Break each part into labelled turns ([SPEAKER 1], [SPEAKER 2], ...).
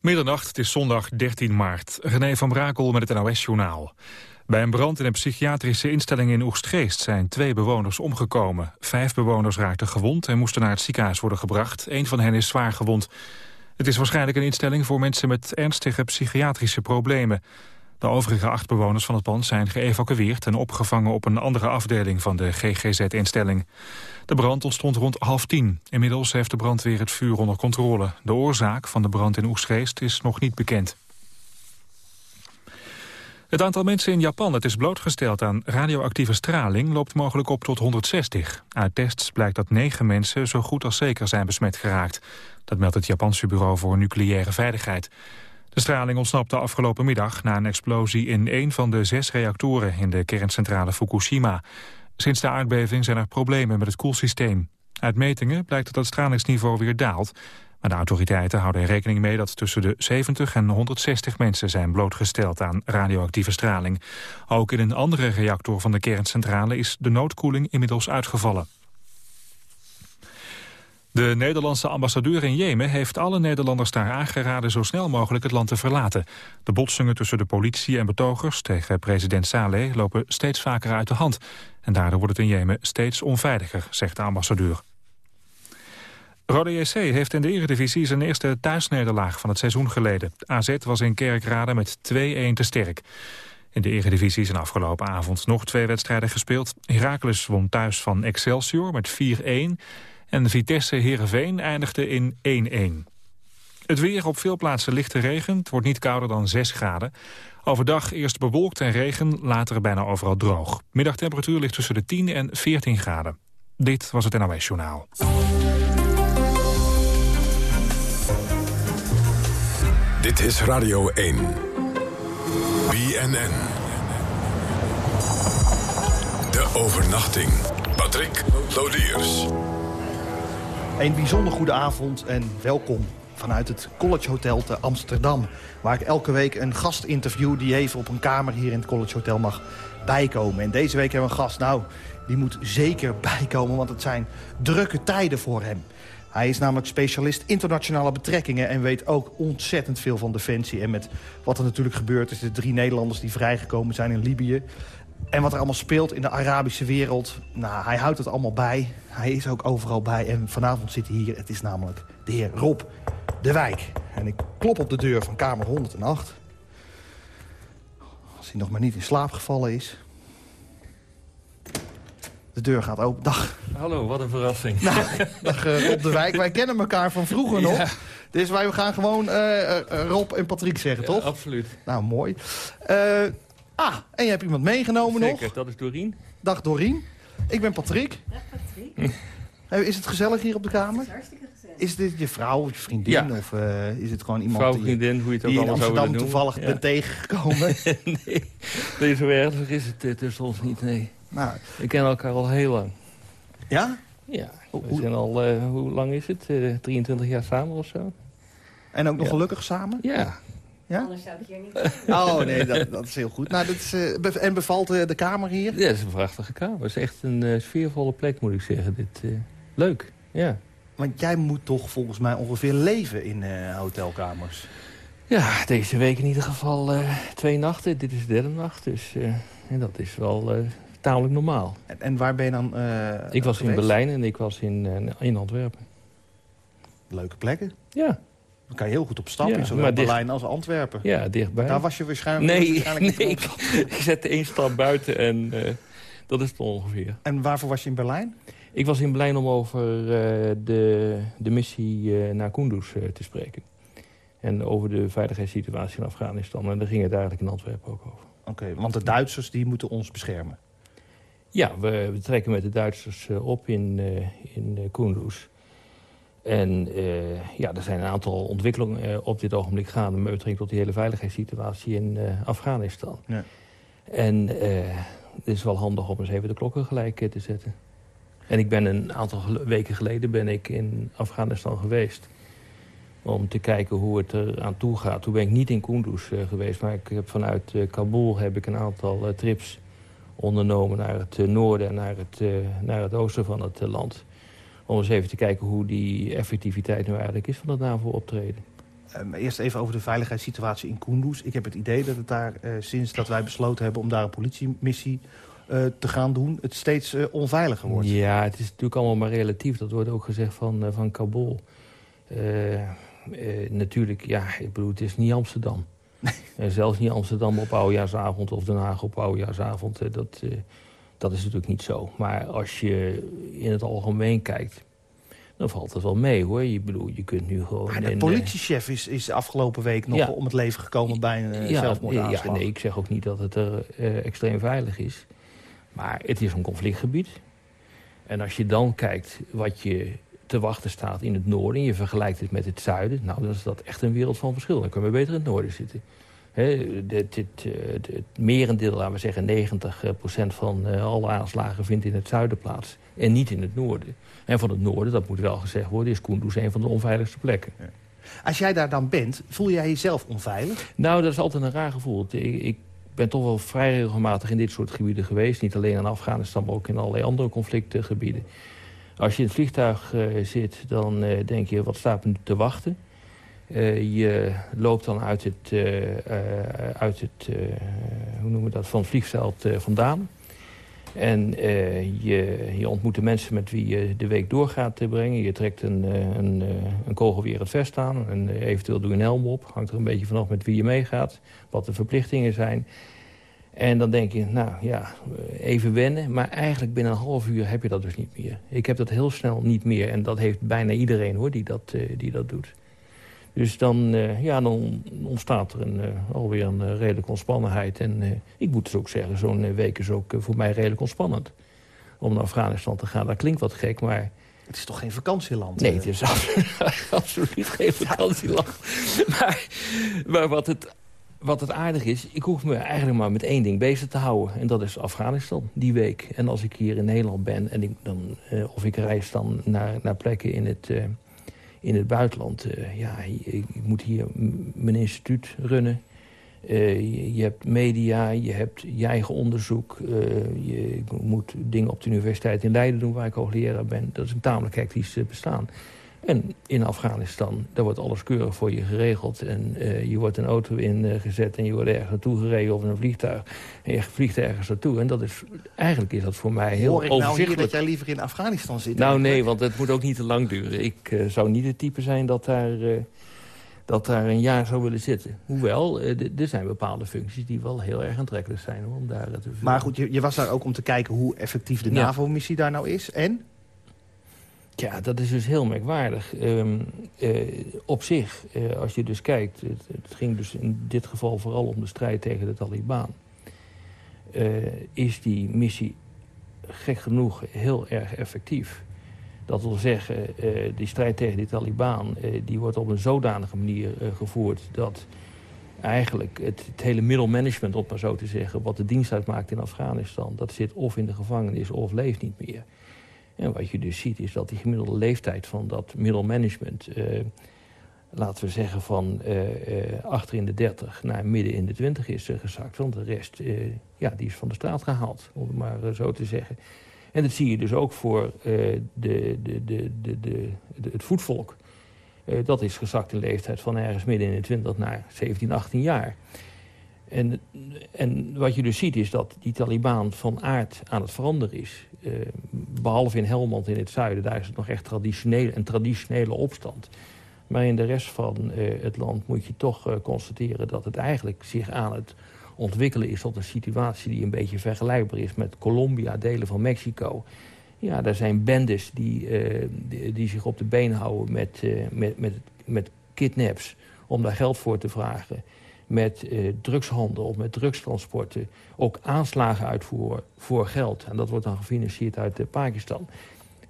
[SPEAKER 1] Middernacht, het is zondag 13 maart. René van Brakel met het NOS-journaal. Bij een brand in een psychiatrische instelling in Oegstgeest zijn twee bewoners omgekomen. Vijf bewoners raakten gewond en moesten naar het ziekenhuis worden gebracht. Een van hen is zwaar gewond. Het is waarschijnlijk een instelling voor mensen met ernstige psychiatrische problemen. De overige acht bewoners van het pand zijn geëvacueerd... en opgevangen op een andere afdeling van de GGZ-instelling. De brand ontstond rond half tien. Inmiddels heeft de brandweer het vuur onder controle. De oorzaak van de brand in Oesgeest is nog niet bekend. Het aantal mensen in Japan dat is blootgesteld aan radioactieve straling loopt mogelijk op tot 160. Uit tests blijkt dat negen mensen zo goed als zeker zijn besmet geraakt. Dat meldt het Japanse Bureau voor Nucleaire Veiligheid. De straling ontsnapte afgelopen middag na een explosie in een van de zes reactoren in de kerncentrale Fukushima. Sinds de aardbeving zijn er problemen met het koelsysteem. Uit metingen blijkt dat het stralingsniveau weer daalt. Maar de autoriteiten houden er rekening mee dat tussen de 70 en 160 mensen zijn blootgesteld aan radioactieve straling. Ook in een andere reactor van de kerncentrale is de noodkoeling inmiddels uitgevallen. De Nederlandse ambassadeur in Jemen heeft alle Nederlanders daar aangeraden zo snel mogelijk het land te verlaten. De botsingen tussen de politie en betogers tegen president Saleh lopen steeds vaker uit de hand. En daardoor wordt het in Jemen steeds onveiliger, zegt de ambassadeur. Rode JC heeft in de Eredivisie zijn eerste thuisnederlaag van het seizoen geleden. AZ was in Kerkrade met 2-1 te sterk. In de Eredivisie zijn afgelopen avond nog twee wedstrijden gespeeld. Heracles won thuis van Excelsior met 4-1... En Vitesse Heerenveen eindigde in 1-1. Het weer op veel plaatsen lichte regen. Het wordt niet kouder dan 6 graden. Overdag eerst bewolkt en regen, later bijna overal droog. Middagtemperatuur ligt tussen de 10 en 14 graden. Dit was het NOS Journaal.
[SPEAKER 2] Dit is Radio 1. BNN. De overnachting. Patrick Lodiers.
[SPEAKER 3] Een bijzonder goede avond en welkom vanuit het College Hotel te Amsterdam. Waar ik elke week een gast interview die even op een kamer hier in het College Hotel mag bijkomen. En deze week hebben we een gast, nou, die moet zeker bijkomen, want het zijn drukke tijden voor hem. Hij is namelijk specialist internationale betrekkingen... en weet ook ontzettend veel van Defensie. En met wat er natuurlijk gebeurt is de drie Nederlanders die vrijgekomen zijn in Libië... En wat er allemaal speelt in de Arabische wereld, nou, hij houdt het allemaal bij. Hij is ook overal bij. En vanavond zit hij hier, het is namelijk de heer Rob de Wijk. En ik klop op de deur van kamer 108. Als hij nog maar niet in slaap gevallen is. De deur gaat open. Dag.
[SPEAKER 4] Hallo, wat een verrassing.
[SPEAKER 3] Nou, dag uh, Rob de Wijk. Wij kennen elkaar van vroeger nog. Dus wij gaan gewoon uh, Rob en Patrick zeggen,
[SPEAKER 4] ja,
[SPEAKER 3] toch?
[SPEAKER 4] absoluut.
[SPEAKER 3] Nou, mooi. Ah, en je hebt iemand meegenomen
[SPEAKER 4] Zeker,
[SPEAKER 3] nog.
[SPEAKER 4] dat is Doreen.
[SPEAKER 3] Dag Doreen. Ik ben Patrick.
[SPEAKER 5] Dag Patrick.
[SPEAKER 3] Is het gezellig hier op de kamer?
[SPEAKER 5] is hartstikke gezellig.
[SPEAKER 3] Is dit je vrouw of je vriendin?
[SPEAKER 4] Ja.
[SPEAKER 3] Of uh, is het gewoon iemand
[SPEAKER 4] Vrouw,
[SPEAKER 3] die,
[SPEAKER 4] vriendin, hoe je het ook
[SPEAKER 3] die in
[SPEAKER 4] allemaal zou willen
[SPEAKER 3] Amsterdam toevallig
[SPEAKER 4] Ja.
[SPEAKER 3] bent tegengekomen?
[SPEAKER 4] nee, nee, zo ernstig is het tussen ons niet, nee.
[SPEAKER 3] nou,
[SPEAKER 4] We kennen elkaar al heel lang.
[SPEAKER 3] ja?
[SPEAKER 4] Ja,
[SPEAKER 3] Hoe-
[SPEAKER 4] we zijn al, uh, hoe lang is het? Uh, 23 jaar samen of zo?
[SPEAKER 3] En ook nog
[SPEAKER 4] Ja.
[SPEAKER 3] gelukkig samen?
[SPEAKER 4] Ja,
[SPEAKER 3] Ja?
[SPEAKER 5] Anders zou ik hier niet.
[SPEAKER 3] Oh nee, dat, dat is heel goed. Nou, dat is, eh, en bevalt eh, de kamer hier?
[SPEAKER 4] ja dat is een prachtige kamer. Het is echt een uh, sfeervolle plek, moet ik zeggen. Dit, uh, leuk, ja.
[SPEAKER 3] Want jij moet toch volgens mij ongeveer leven in eh, hotelkamers.
[SPEAKER 4] Ja, deze week in ieder geval uh, twee nachten. Dit is de derde nacht, dus uh, en dat is wel uh, tamelijk normaal.
[SPEAKER 3] En, en waar ben je dan eh,
[SPEAKER 4] Ik was in? Berlijn en ik was in, uh, in Antwerpen.
[SPEAKER 3] Leuke plekken.
[SPEAKER 4] Ja,
[SPEAKER 3] Dan kan je heel goed op stap
[SPEAKER 4] Ja,
[SPEAKER 3] in zowel
[SPEAKER 4] dicht-
[SPEAKER 3] Berlijn als Antwerpen.
[SPEAKER 4] ja dichtbij.
[SPEAKER 3] Daar was je waarschijnlijk,
[SPEAKER 4] nee,
[SPEAKER 3] waarschijnlijk
[SPEAKER 4] nee
[SPEAKER 3] niet
[SPEAKER 4] ik, ik zette één stap buiten en uh, dat is het ongeveer.
[SPEAKER 3] En waarvoor was je in Berlijn?
[SPEAKER 4] Ik was in Berlijn om over uh, de, de missie uh, naar Kunduz te spreken. En over de veiligheidssituatie in Afghanistan. En daar ging het eigenlijk in Antwerpen ook over.
[SPEAKER 3] Oké, okay, want de Duitsers die moeten ons beschermen.
[SPEAKER 4] Ja, we, we trekken met de Duitsers op in, in Kunduz. En ja, er zijn een aantal ontwikkelingen op dit ogenblik gaande... met betrekking tot die hele veiligheidssituatie in Afghanistan.
[SPEAKER 3] Ja.
[SPEAKER 4] En het is wel handig om eens even de klokken gelijk te zetten. En ik ben een aantal weken geleden ben ik in Afghanistan geweest... om te kijken hoe het er aan toe gaat. Toen ben ik niet in Kunduz geweest, maar ik heb vanuit Kabul heb ik een aantal trips ondernomen naar het noorden en naar het, naar het oosten van het land. Om eens even te kijken hoe die effectiviteit nu eigenlijk is van het NAVO-optreden.
[SPEAKER 3] Um, eerst even over de veiligheidssituatie in Kunduz. Ik heb het idee dat het daar, uh, sinds dat wij besloten hebben... om daar een politiemissie uh, te gaan doen... het steeds uh, onveiliger wordt.
[SPEAKER 4] Ja, het is natuurlijk allemaal maar relatief. Dat wordt ook gezegd van, van Kabul. natuurlijk, ja, ik bedoel, het is niet Amsterdam. en zelfs niet Amsterdam op oudjaarsavond of Den Haag op oudjaarsavond. dat, dat is natuurlijk niet zo. Maar als je in het algemeen kijkt dan valt het wel mee hoor. Je, bedoel, je kunt nu gewoon...
[SPEAKER 3] Maar de in, politiechef is, is afgelopen week nog ja, om het leven gekomen bij een uh, ja, zelfmoordaanslag.
[SPEAKER 4] Ja, nee, ik zeg ook niet dat het er uh, extreem veilig is. Maar het is een conflictgebied. En als je dan kijkt wat je te wachten staat in het noorden... en je vergelijkt het met het zuiden... nou, dan is dat echt een wereld van verschil. Dan kunnen we beter in het noorden zitten. He, dit, dit, het, het merendeel, laten we zeggen 90% van uh, alle aanslagen vindt in het zuiden plaats. En niet in het noorden. En van het noorden, dat moet wel gezegd worden, is Kunduz een van de onveiligste plekken. Ja.
[SPEAKER 3] Als jij daar dan bent, voel jij jezelf onveilig?
[SPEAKER 4] Nou, dat is altijd een raar gevoel. Ik, ik ben toch wel vrij regelmatig in dit soort gebieden geweest. Niet alleen in Afghanistan, maar ook in allerlei andere conflictgebieden. Als je in het vliegtuig uh, zit, dan uh, denk je, wat staat me te wachten? Uh, je loopt dan uit het, uit het hoe noemen we dat, van het vliegveld vandaan. En je, je ontmoet de mensen met wie je de week door gaat brengen. Je trekt een, een, een kogelweer het vest aan. En eventueel doe je een helm op. Hangt er een beetje vanaf met wie je meegaat. Wat de verplichtingen zijn. En dan denk je, nou ja, even wennen. Maar eigenlijk binnen een half uur heb je dat dus niet meer. Ik heb dat heel snel niet meer. En dat heeft bijna iedereen hoor, die dat, die dat doet. Dus dan, uh, ja, dan ontstaat er een, uh, alweer een uh, redelijke ontspannenheid. En ik moet dus ook zeggen, zo'n week is ook voor mij redelijk ontspannend. Om naar Afghanistan te gaan. Dat klinkt wat gek, maar...
[SPEAKER 3] Het is toch geen vakantieland?
[SPEAKER 4] Nee, het is absoluut geen vakantieland. maar, maar wat, het, wat het aardig is, ik hoef me eigenlijk maar met één ding bezig te houden. En dat is Afghanistan, die week. En als ik hier in Nederland ben, en ik dan, of ik reis dan naar, naar plekken in het in het buitenland. Uh, ja, ik, moet hier mijn instituut runnen. Uh, je, je, hebt media, je hebt je eigen onderzoek. Uh, je moet dingen op de universiteit in Leiden doen, waar ik hoogleraar ben. Dat is een tamelijk hectisch bestaan. En in Afghanistan, daar wordt alles keurig voor je geregeld. En uh, je wordt een auto ingezet en je wordt ergens naartoe gereden of in een vliegtuig. En je vliegt ergens naartoe. En dat is, eigenlijk is dat voor mij heel
[SPEAKER 3] Hoor ik
[SPEAKER 4] nou
[SPEAKER 3] hier dat jij liever in Afghanistan zit?
[SPEAKER 4] Nou nee, want het moet ook niet te lang duren. Ik uh, zou niet het type zijn dat daar... Uh, dat daar een jaar zou willen zitten. Hoewel, er zijn bepaalde functies die wel heel erg aantrekkelijk zijn. Om daar te
[SPEAKER 3] maar goed, je, je was daar ook om te kijken hoe effectief de NAVO-missie daar nou is. En?
[SPEAKER 4] Ja, dat is dus heel merkwaardig. Um, uh, op zich, uh, als je dus kijkt... Het, ging dus in dit geval vooral om de strijd tegen de Taliban... Uh, is die missie gek genoeg heel erg effectief. Dat wil zeggen, die strijd tegen de Taliban... die wordt op een zodanige manier gevoerd... dat eigenlijk het, het hele middelmanagement, om maar zo te zeggen... wat de dienst uitmaakt in Afghanistan... dat zit of in de gevangenis of leeft niet meer... En wat je dus ziet is dat die gemiddelde leeftijd van dat middelmanagement... Uh, laten we zeggen van uh, uh, achter in de 30 naar midden in de 20 is gezakt. Want de rest ja, die is van de straat gehaald, om het maar zo te zeggen. En dat zie je dus ook voor de, de, de, de, het voetvolk. dat is gezakt in leeftijd van ergens midden in de 20 naar 17, 18 jaar. En, en wat je dus ziet is dat die Taliban van aard aan het veranderen is. Uh, behalve in Helmand in het zuiden, daar is het nog echt traditionele, een traditionele opstand. Maar in de rest van uh, het land moet je toch uh, constateren dat het eigenlijk zich aan het ontwikkelen is tot een situatie die een beetje vergelijkbaar is met Colombia, delen van Mexico. Ja, daar zijn bendes die, die, die, zich op de been houden met, met, met, met kidnaps om daar geld voor te vragen met eh, drugshandel of met drugstransporten... ook aanslagen uitvoeren voor geld. En dat wordt dan gefinancierd uit uh, Pakistan.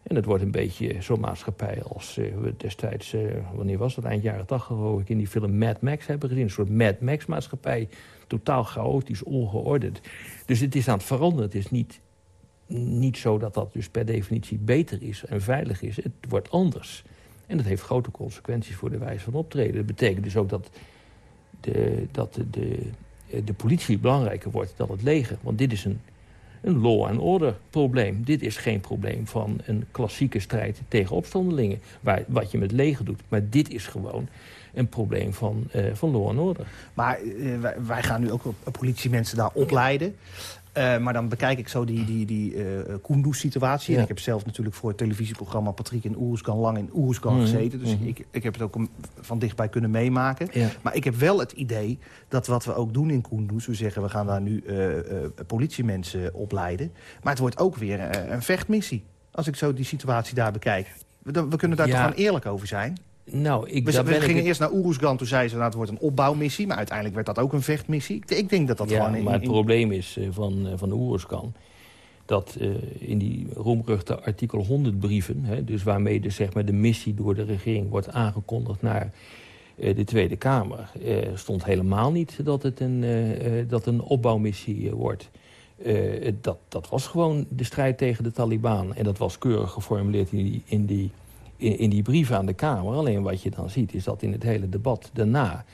[SPEAKER 4] En het wordt een beetje zo'n maatschappij als uh, we destijds... Uh, wanneer was dat? Eind jaren tachtig geloof ik in die film Mad Max hebben gezien. Een soort Mad Max maatschappij. Totaal chaotisch, ongeordend. Dus het is aan het veranderen. Het is niet, niet zo dat dat dus per definitie beter is en veilig is. Het wordt anders. En dat heeft grote consequenties voor de wijze van optreden. Dat betekent dus ook dat dat de, de, politie belangrijker wordt dan het leger. Want dit is een, een law and order probleem. Dit is geen probleem van een klassieke strijd tegen opstandelingen. Waar, wat je met leger doet. Maar dit is gewoon een probleem van, eh, van law and order.
[SPEAKER 3] Maar eh, wij, wij gaan nu ook politiemensen daar opleiden. Eh, maar dan bekijk ik zo die, die, die eh Kunduz-situatie. En ik heb zelf natuurlijk voor het televisieprogramma Patrick in Oeruzkan lang in Oeruzkan
[SPEAKER 4] Mhm,
[SPEAKER 3] gezeten. Dus
[SPEAKER 4] mhm.
[SPEAKER 3] ik, ik heb het ook van dichtbij kunnen meemaken.
[SPEAKER 4] Ja.
[SPEAKER 3] Maar ik heb wel het idee dat wat we ook doen in Kunduz... we zeggen we gaan daar nu eh, politiemensen opleiden. Maar het wordt ook weer een vechtmissie. Als ik zo die situatie daar bekijk. We, we kunnen daar
[SPEAKER 4] Ja.
[SPEAKER 3] toch gewoon eerlijk over zijn?
[SPEAKER 4] Nou, ik,
[SPEAKER 3] We,
[SPEAKER 4] ben
[SPEAKER 3] gingen eerst naar Oeruzgan, toen zeiden ze... nou, het wordt een opbouwmissie. Maar uiteindelijk werd dat ook een vechtmissie. Ik, ik denk dat dat
[SPEAKER 4] ja,
[SPEAKER 3] gewoon... in-
[SPEAKER 4] maar het
[SPEAKER 3] in-
[SPEAKER 4] probleem is eh, van, eh, van de Oeruzkan... dat eh, in die roemruchte artikel 100 brieven... Hè, dus waarmee dus, zeg maar, de missie door de regering wordt aangekondigd... naar de Tweede Kamer, stond helemaal niet dat het een, dat een opbouwmissie wordt. Dat, dat was gewoon de strijd tegen de Taliban. En dat was keurig geformuleerd in die, in die, in, in die brief aan de Kamer. Alleen wat je dan ziet is dat in het hele debat daarna...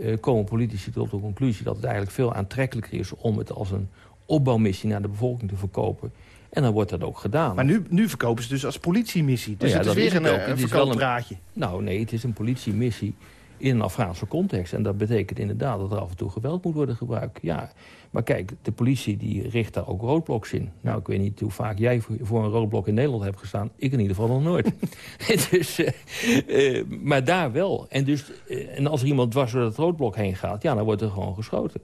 [SPEAKER 4] eh, komen politici tot de conclusie dat het eigenlijk veel aantrekkelijker is... om het als een opbouwmissie naar de bevolking te verkopen. En dan wordt dat ook gedaan.
[SPEAKER 3] Maar nu, nu verkopen ze dus als politiemissie. Dus
[SPEAKER 4] Ja,
[SPEAKER 3] het is
[SPEAKER 4] dat
[SPEAKER 3] weer
[SPEAKER 4] is
[SPEAKER 3] een,
[SPEAKER 4] ook.
[SPEAKER 3] eh, een verkooppraatje.
[SPEAKER 4] Nou nee, het is een politiemissie in een Afghaanse context. En dat betekent inderdaad dat er af en toe geweld moet worden gebruikt. Ja, maar kijk, de politie die richt daar ook roodbloks in. Nou, ik weet niet hoe vaak jij voor, een roodblok in Nederland hebt gestaan. Ik in ieder geval nog nooit. dus, eh, eh, maar daar wel. En, dus, eh, en als er iemand dwars door dat roodblok heen gaat... ja, dan wordt er gewoon geschoten.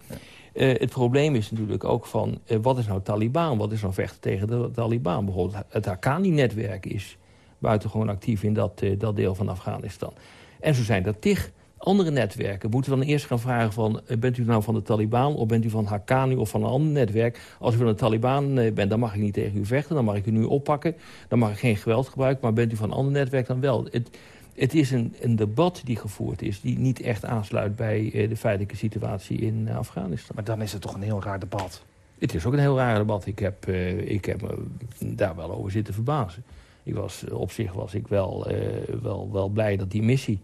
[SPEAKER 4] Het probleem is natuurlijk ook van... wat is nou Taliban? Wat is nou vechten tegen de Taliban? Bijvoorbeeld het Haqqani-netwerk is buitengewoon actief in dat, dat deel van Afghanistan. En zo zijn er tig andere netwerken. Moeten we dan eerst gaan vragen van... eh, bent u nou van de Taliban of bent u van Haqqani of van een ander netwerk? Als u van de Taliban eh, bent, dan mag ik niet tegen u vechten. Dan mag ik u nu oppakken. Dan mag ik geen geweld gebruiken. Maar bent u van een ander netwerk, dan wel. Het, het is een, een debat die gevoerd is... die niet echt aansluit bij eh, de feitelijke situatie in Afghanistan.
[SPEAKER 3] Maar dan is het toch een heel raar debat.
[SPEAKER 4] Het is ook een heel raar debat. Ik heb, ik heb me daar wel over zitten verbazen. Ik was, op zich was ik wel, wel, wel blij dat die missie,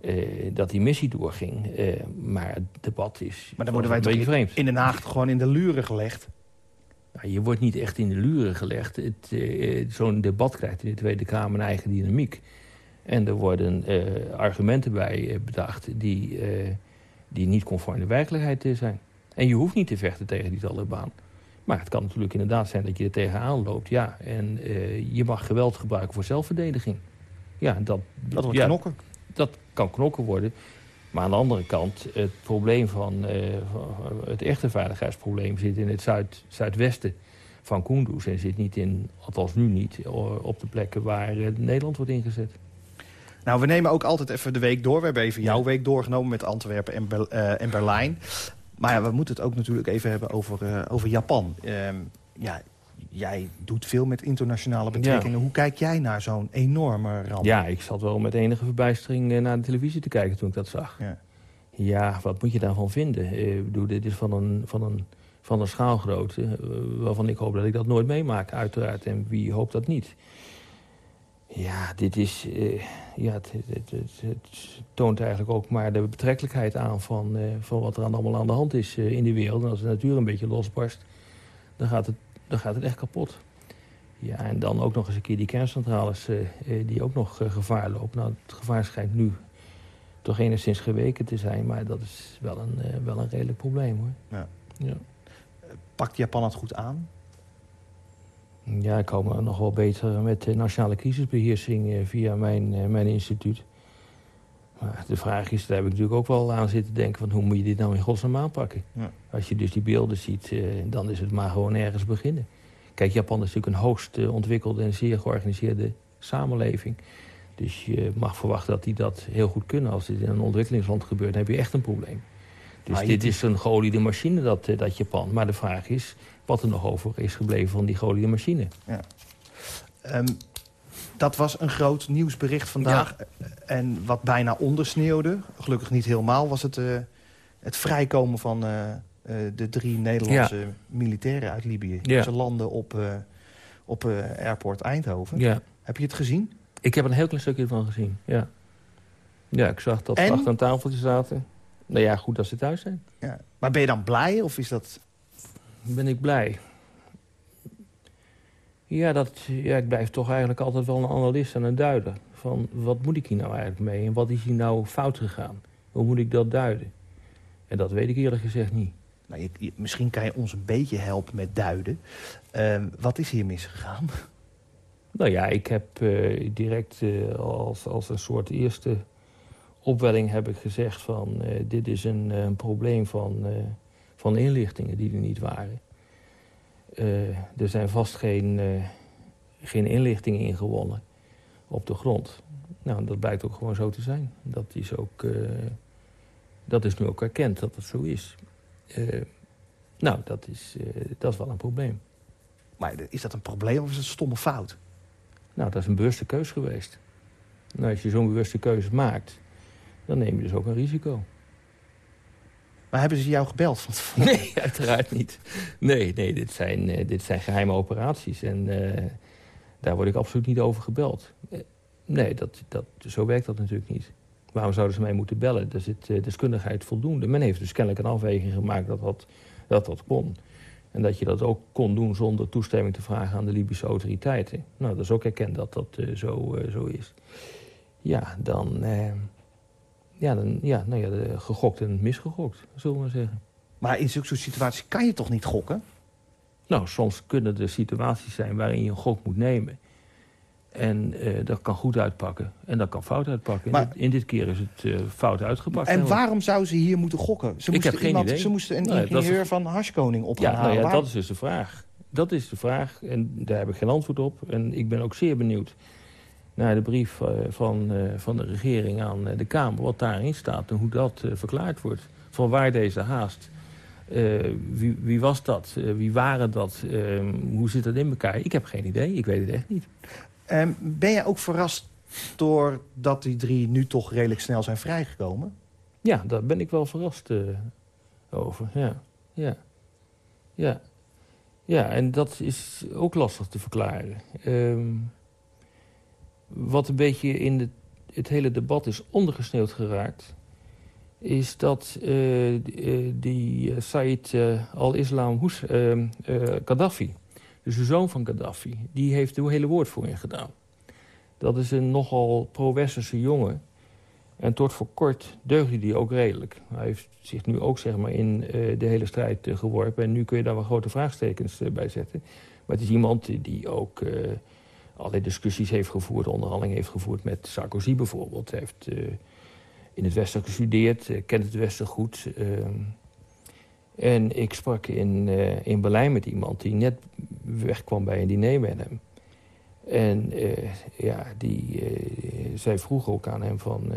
[SPEAKER 4] eh, dat die missie doorging. Eh, maar het debat is
[SPEAKER 3] Maar dan worden wij toch
[SPEAKER 4] vreemd.
[SPEAKER 3] in Den Haag gewoon in de luren gelegd.
[SPEAKER 4] Nou, je wordt niet echt in de luren gelegd. Eh, Zo'n debat krijgt in de Tweede Kamer een eigen dynamiek. En er worden argumenten bij bedacht die, die niet conform de werkelijkheid zijn. En je hoeft niet te vechten tegen die Taliban. Maar het kan natuurlijk inderdaad zijn dat je er tegenaan loopt. Ja, en je mag geweld gebruiken voor zelfverdediging. Ja, dat,
[SPEAKER 3] Dat wordt
[SPEAKER 4] ja,
[SPEAKER 3] knokken.
[SPEAKER 4] Dat kan knokken worden. Maar aan de andere kant, het probleem van, eh, van- het echte veiligheidsprobleem zit in het zuid, zuidwesten van Kunduz. En zit niet in, althans nu niet, op de plekken waar eh, Nederland wordt ingezet.
[SPEAKER 3] Nou, we nemen ook altijd even de week door. We hebben even jouw week doorgenomen met Antwerpen en, Ber- eh, en Berlijn. Maar ja, we moeten het ook natuurlijk even hebben over, over Japan. Ehm, ja, jij doet veel met internationale betrekkingen. Hoe kijk jij naar zo'n enorme ramp?
[SPEAKER 4] Ja, ik zat wel met enige verbijstering eh, naar de televisie te kijken toen ik dat zag.
[SPEAKER 3] Ja.
[SPEAKER 4] Ja, wat moet je daarvan vinden? Eh, Ik bedoel, dit is van een, van een, van een schaalgrootte... eh, waarvan ik hoop dat ik dat nooit meemaak, uiteraard. En wie hoopt dat niet? Ja, dit is... ja, het, het, het, het toont eigenlijk ook maar de betrekkelijkheid aan... van, van wat er allemaal aan de hand is in de wereld. En als de natuur een beetje losbarst, dan gaat het, dan gaat het echt kapot. Ja, en dan ook nog eens een keer die kerncentrales eh, eh, die ook nog eh, gevaar lopen. Nou, het gevaar schijnt nu toch enigszins geweken te zijn. Maar dat is wel een, wel een redelijk probleem hoor.
[SPEAKER 3] Ja.
[SPEAKER 4] Ja.
[SPEAKER 3] Pakt Japan het goed aan?
[SPEAKER 4] Ja, ik hou me nog wel beter met de nationale crisisbeheersing eh, via mijn, mijn instituut. Maar de vraag is, daar heb ik natuurlijk ook wel aan zitten denken... van hoe moet je dit nou in godsnaam aanpakken?
[SPEAKER 3] Ja.
[SPEAKER 4] Als je dus die beelden ziet, eh, dan is het maar gewoon ergens beginnen. Kijk, Japan is natuurlijk een hoogst eh, ontwikkelde en zeer georganiseerde samenleving. Dus je mag verwachten dat die dat heel goed kunnen. Als dit in een ontwikkelingsland gebeurt, dan heb je echt een probleem. Dus dit is een geoliede machine, dat, eh, dat Japan. Maar de vraag is wat er nog over is gebleven van die geoliede machine.
[SPEAKER 3] Ehm, dat was een groot nieuwsbericht vandaag. En wat bijna ondersneeuwde, gelukkig niet helemaal... was het, eh, het vrijkomen van eh, eh, de drie Nederlandse militairen uit Libië.
[SPEAKER 4] Ja.
[SPEAKER 3] Ze landen op, eh, op eh, airport Eindhoven. Heb je het gezien?
[SPEAKER 4] Ik heb een heel klein stukje ervan gezien, ja. Ja, ik zag dat ze achter een tafeltje zaten. Nou ja, goed dat ze thuis zijn.
[SPEAKER 3] Ja. Maar ben je dan blij of is dat...
[SPEAKER 4] Ben ik blij. Ja, dat, ja, ik blijf toch eigenlijk altijd wel een analist en een duider. Van wat moet ik hier nou eigenlijk mee en wat is hier nou fout gegaan? Hoe moet ik dat duiden? En dat weet ik eerlijk gezegd niet.
[SPEAKER 3] Nou, je- je- misschien kan je ons een beetje helpen met duiden. Ehm, wat is hier misgegaan?
[SPEAKER 4] Nou ja, ik heb eh, direct eh, als, als een soort eerste opwelling heb ik gezegd van... eh, dit is een, een probleem van, van inlichtingen die er niet waren. Eh, er zijn vast geen, eh, geen inlichtingen ingewonnen op de grond. Nou, dat blijkt ook gewoon zo te zijn. Dat is, ook, eh, dat is nu ook erkend dat het zo is. Nou, dat is, dat is wel een probleem.
[SPEAKER 3] Maar is dat een probleem of is het een stomme fout?
[SPEAKER 4] Nou, dat is een bewuste keus geweest. Nou, als je zo'n bewuste keuze maakt, dan neem je dus ook een risico.
[SPEAKER 3] Maar hebben ze jou gebeld?
[SPEAKER 4] Nee, uiteraard niet. Nee, nee dit, zijn, eh, dit zijn geheime operaties. En eh, daar word ik absoluut niet over gebeld. Eh, nee, dat, dat, zo werkt dat natuurlijk niet. Waarom zouden ze mij moeten bellen? Daar zit deskundigheid voldoende. Men heeft dus kennelijk een afweging gemaakt dat dat, dat dat kon. En dat je dat ook kon doen zonder toestemming te vragen aan de Libische autoriteiten. Nou, dat is ook erkend dat dat zo, zo is. Ja, dan... ja, dan, ja, nou ja, gegokt en misgegokt, zullen we maar zeggen.
[SPEAKER 3] Maar in zulke soort situaties kan je toch niet gokken?
[SPEAKER 4] Nou, soms kunnen er situaties zijn waarin je een gok moet nemen. En eh, dat kan goed uitpakken. En dat kan fout uitpakken. In,
[SPEAKER 3] Maar-
[SPEAKER 4] dit, in dit keer is het eh, fout uitgepakt.
[SPEAKER 3] En waarom zou ze hier moeten gokken? Ze
[SPEAKER 4] Ik
[SPEAKER 3] moesten,
[SPEAKER 4] heb geen
[SPEAKER 3] iemand,
[SPEAKER 4] idee.
[SPEAKER 3] Ze moesten een
[SPEAKER 4] is-
[SPEAKER 3] ingenieur van Harskoning op gaan
[SPEAKER 4] Ja, nou ja, dat is dus de vraag. Dat is de vraag en daar heb ik geen antwoord op. En ik ben ook zeer benieuwd naar de brief eh, van, eh, van de regering aan eh, de Kamer... wat daarin staat en hoe dat verklaard wordt. Van waar deze haast? Wie, wie was dat? Wie waren dat? Eh, hoe zit dat in elkaar? Ik heb geen idee. Ik weet het echt niet.
[SPEAKER 3] Ehm, ben jij ook verrast doordat die drie nu toch redelijk snel zijn vrijgekomen?
[SPEAKER 4] Ja, daar ben ik wel verrast over. Ja. Ja. ja. Ja, en dat is ook lastig te verklaren. Ehm, wat een beetje in het hele debat is ondergesneeuwd geraakt... is dat eh, die, eh, eh, Said al-Islam ehm, eh, Gaddafi... dus de zoon van Gaddafi, die heeft de hele woordvoering gedaan. Dat is een nogal pro-westerse jongen... En tot voor kort deugde die ook redelijk. Hij heeft zich nu ook zeg maar, in de hele strijd geworpen. En nu kun je daar wel grote vraagtekens eh, bij zetten. Maar het is iemand die, ook allerlei discussies heeft gevoerd... onderhandelingen heeft gevoerd met Sarkozy bijvoorbeeld. Hij heeft eh, in het Westen gestudeerd, eh, kent het Westen goed. ehm. en ik sprak in, eh, in Berlijn met iemand die net wegkwam bij een diner met hem. En ja, die, zij vroeg ook aan hem van...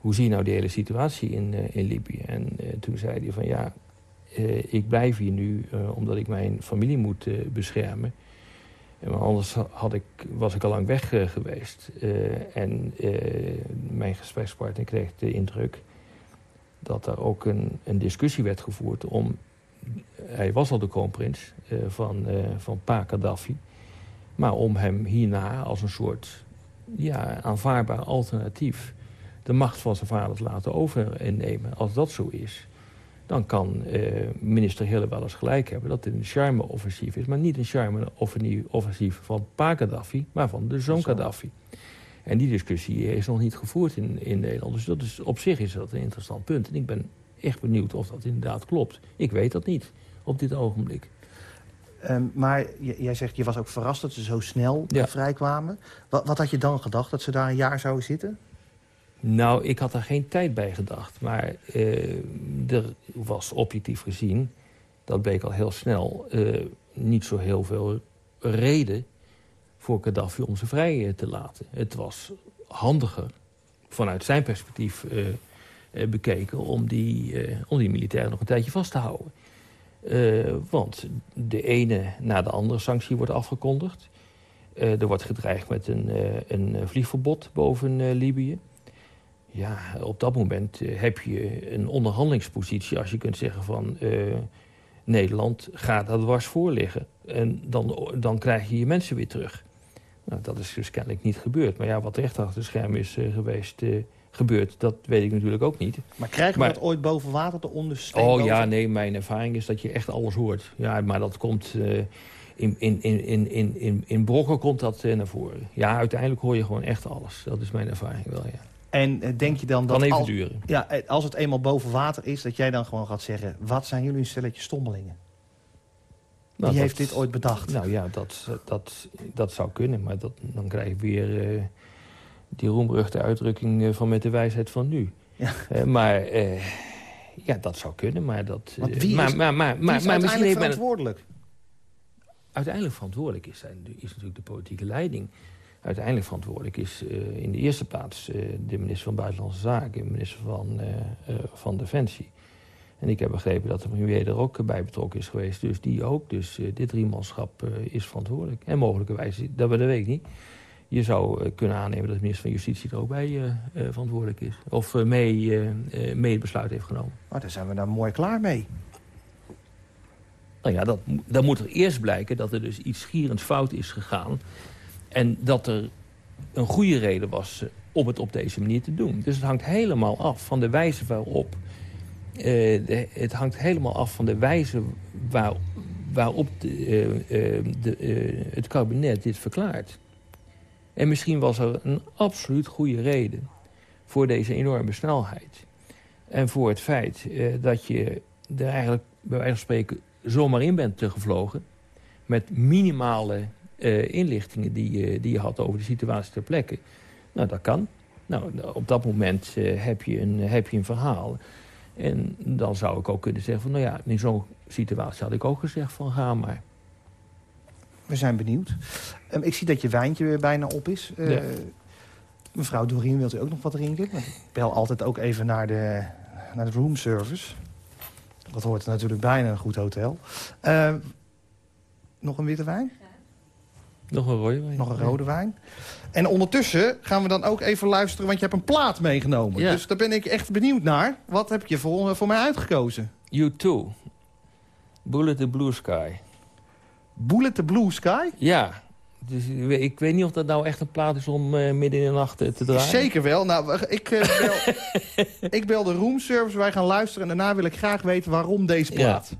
[SPEAKER 4] hoe zie je nou die hele situatie in, in Libië? En toen zei hij van ja, ik blijf hier nu omdat ik mijn familie moet beschermen. Maar anders had ik, was ik al lang weg eh, geweest. Eh, en eh, mijn gesprekspartner kreeg de indruk dat er ook een, een discussie werd gevoerd om... Hij was al de kroonprins van, van Pa Gaddafi. Maar om hem hierna als een soort ja, aanvaardbaar alternatief... de macht van zijn vader te laten overnemen. Als dat zo is, dan kan eh, minister Hille wel eens gelijk hebben... dat dit een charme-offensief is. Maar niet een charme-offensief van Pa Gaddafi, maar van de zoon. Gaddafi. En die discussie is nog niet gevoerd in, in Nederland. Dus dat is, op zich is dat een interessant punt. En ik ben echt benieuwd of dat inderdaad klopt. Ik weet dat niet op dit ogenblik.
[SPEAKER 3] Ehm, maar jij zegt, je was ook verrast dat ze zo snel
[SPEAKER 4] Ja.
[SPEAKER 3] vrijkwamen. Wat, wat had je dan gedacht? Dat ze daar een jaar zouden zitten?
[SPEAKER 4] Nou, ik had daar geen tijd bij gedacht. Maar eh, er was objectief gezien, dat bleek al heel snel... eh, niet zo heel veel reden voor Gaddafi om ze vrij eh, te laten. Het was handiger, vanuit zijn perspectief bekeken... Om die, die militairen nog een tijdje vast te houden. Want de ene na de andere sanctie wordt afgekondigd. Er wordt gedreigd met een, een vliegverbod boven Libië. Ja, op dat moment eh, heb je een onderhandelingspositie... als je kunt zeggen van eh, Nederland gaat daar dwars voor liggen. En dan, dan krijg je je mensen weer terug. Nou, dat is dus kennelijk niet gebeurd. Maar ja, wat er echt achter het scherm is eh, geweest, eh, gebeurd... dat weet ik natuurlijk ook niet.
[SPEAKER 3] Maar krijgen we
[SPEAKER 4] Maar-
[SPEAKER 3] dat ooit boven water, de onderste steen
[SPEAKER 4] Oh ja, nee, mijn ervaring is dat je echt alles hoort. Ja, maar dat komt... eh, in, in, in, in, in, in, in brokken komt dat naar voren. Ja, uiteindelijk hoor je gewoon echt alles. Dat is mijn ervaring wel, ja.
[SPEAKER 3] En eh, denk je dan dat
[SPEAKER 4] Kan even
[SPEAKER 3] ja, eh, als het eenmaal boven water is... dat jij dan gewoon gaat zeggen... wat zijn jullie een stelletje stommelingen?
[SPEAKER 4] Nou,
[SPEAKER 3] Wie
[SPEAKER 4] dat-
[SPEAKER 3] heeft dit ooit bedacht?
[SPEAKER 4] Nou ja, dat, dat, dat zou kunnen. Maar dat, dan krijg je weer eh, die roemruchte uitdrukking eh, van met de wijsheid van nu.
[SPEAKER 3] Ja.
[SPEAKER 4] Eh, maar eh, ja, dat zou kunnen. Maar, dat, eh,
[SPEAKER 3] wie
[SPEAKER 4] maar,
[SPEAKER 3] is-
[SPEAKER 4] maar, maar,
[SPEAKER 3] Wie is
[SPEAKER 4] misschien
[SPEAKER 3] verantwoordelijk?
[SPEAKER 4] Uiteindelijk verantwoordelijk is, zijn, is natuurlijk de politieke leiding. Uiteindelijk verantwoordelijk is eh, in de eerste plaats eh, de minister van Buitenlandse Zaken... de minister van, eh, van Defensie. En ik heb begrepen dat de premier er ook bij betrokken is geweest. Dus die ook. Dus dit driemanschap is verantwoordelijk. En mogelijkerwijs, dat, dat weet ik niet. Je zou kunnen aannemen dat de minister van Justitie er ook bij verantwoordelijk is. Of mee, mee het besluit heeft genomen.
[SPEAKER 3] Maar daar zijn we dan mooi klaar mee.
[SPEAKER 4] Nou ja, dat, dan moet er eerst blijken dat er dus iets schierend fout is gegaan. En dat er een goede reden was eh, om het op deze manier te doen. Dus het hangt helemaal af van de wijze waarop... eh, het hangt helemaal af van de wijze waar, waarop de, eh, de, het kabinet dit verklaart. En misschien was er een absoluut goede reden voor deze enorme snelheid. En voor het feit dat je er eigenlijk bij wijze van spreken zomaar in bent gevlogen. Met minimale eh, inlichtingen die, je- die je had over de situatie ter plekke. Nou, dat kan. Nou, op dat moment eh, heb, je een, heb je een verhaal. En dan zou ik ook kunnen zeggen van... nou ja, in zo'n situatie had ik ook gezegd van ga maar.
[SPEAKER 3] We zijn benieuwd. Ehm, ik zie dat je wijntje weer bijna op is. Eh,
[SPEAKER 4] Ja.
[SPEAKER 3] Mevrouw Dorien, wilt u ook nog wat drinken? Ik bel altijd ook even naar de, naar de roomservice. Dat hoort natuurlijk bijna een goed hotel. Ehm, nog een witte wijn?
[SPEAKER 4] Nog een rode wijn?
[SPEAKER 3] Nog een rode wijn? En ondertussen gaan we dan ook even luisteren, want je hebt een plaat meegenomen.
[SPEAKER 4] Ja.
[SPEAKER 3] Dus daar ben ik echt benieuwd naar. Wat heb je voor, voor mij uitgekozen?
[SPEAKER 4] You too. Bullet the Blue Sky.
[SPEAKER 3] Bullet the Blue Sky?
[SPEAKER 4] Ja. Dus ik weet- niet of dat nou echt een plaat is om eh, midden in de nacht eh, te draaien.
[SPEAKER 3] Zeker wel. Nou, ik, eh, bel, ik bel de roomservice, wij gaan luisteren... en daarna wil ik graag weten waarom deze
[SPEAKER 4] Ja.
[SPEAKER 3] plaat.
[SPEAKER 6] rose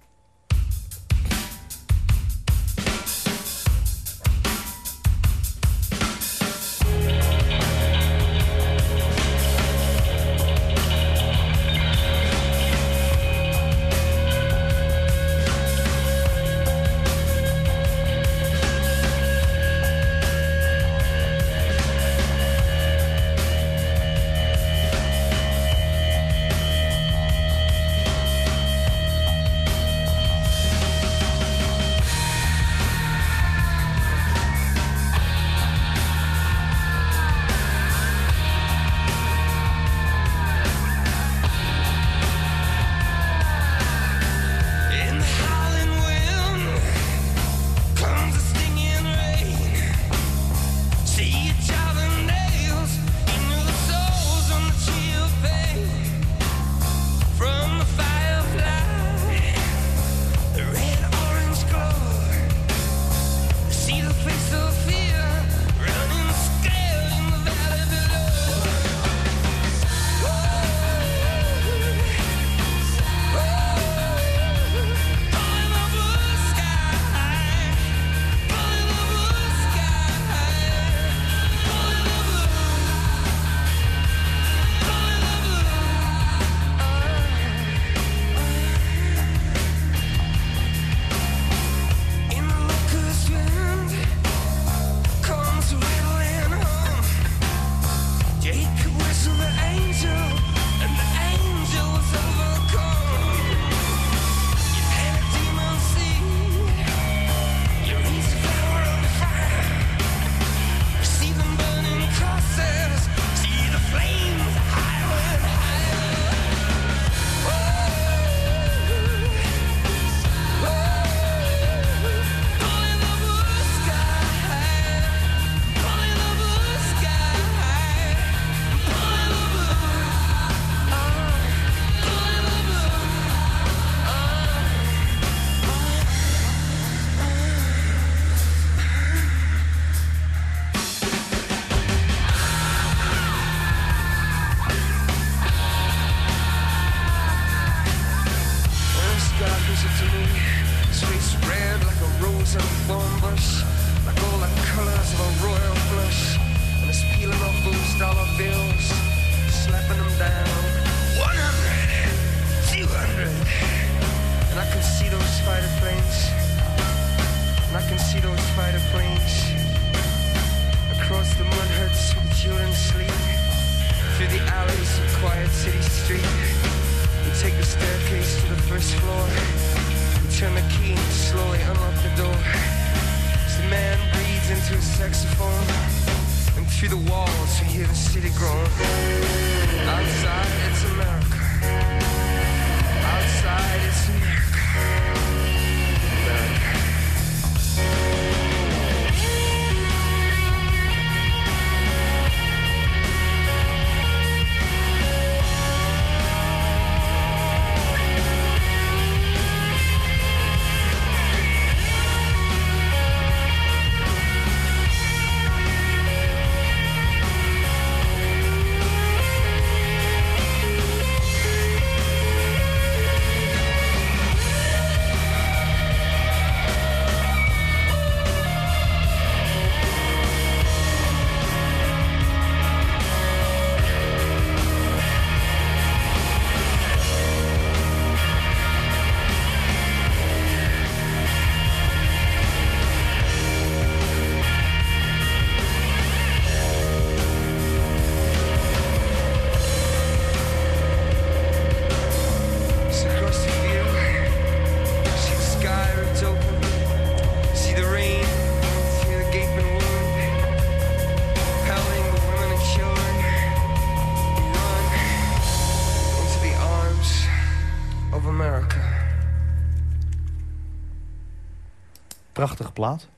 [SPEAKER 3] Prachtige plaat.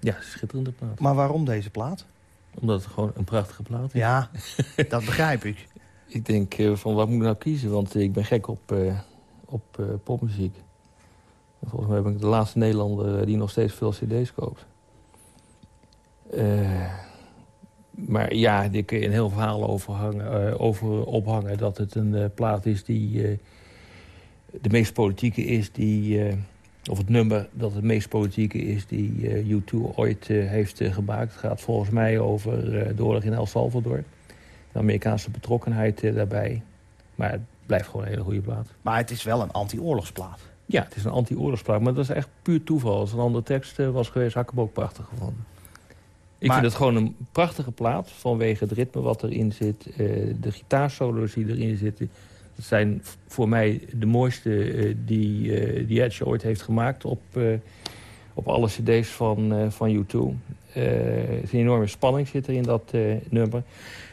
[SPEAKER 4] Ja, schitterende plaat.
[SPEAKER 3] Maar waarom deze plaat?
[SPEAKER 4] Omdat het gewoon een prachtige plaat is.
[SPEAKER 3] Ja, dat begrijp ik.
[SPEAKER 4] Ik denk eh, van wat moet ik nou kiezen? Want eh, ik ben gek op, eh, op popmuziek. En volgens mij ben ik de laatste Nederlander die nog steeds veel cd's koopt. Maar ja, daar kun je een heel verhaal over, hangen, over ophangen... dat het een plaat is die de meest politieke is die... of het nummer dat het meest politieke is die eh, U2 ooit eh, heeft eh, gemaakt. Het gaat volgens mij over de oorlog in El Salvador. De Amerikaanse betrokkenheid daarbij. Maar het blijft gewoon een hele goede plaat.
[SPEAKER 3] Maar het is wel een anti-oorlogsplaat.
[SPEAKER 4] Ja, het is een anti-oorlogsplaat, maar dat is echt puur toeval. Als een andere tekst was geweest, had ik hem ook prachtig gevonden. Ik
[SPEAKER 3] Maar-
[SPEAKER 4] vind het gewoon een prachtige plaat vanwege het ritme wat erin zit. de gitaarsolo's die erin zitten. Dat zijn voor mij de mooiste eh, die, eh die Edge ooit heeft gemaakt op, eh, op alle cd's van, van U2. Eh, er is een enorme spanning zit er in dat nummer.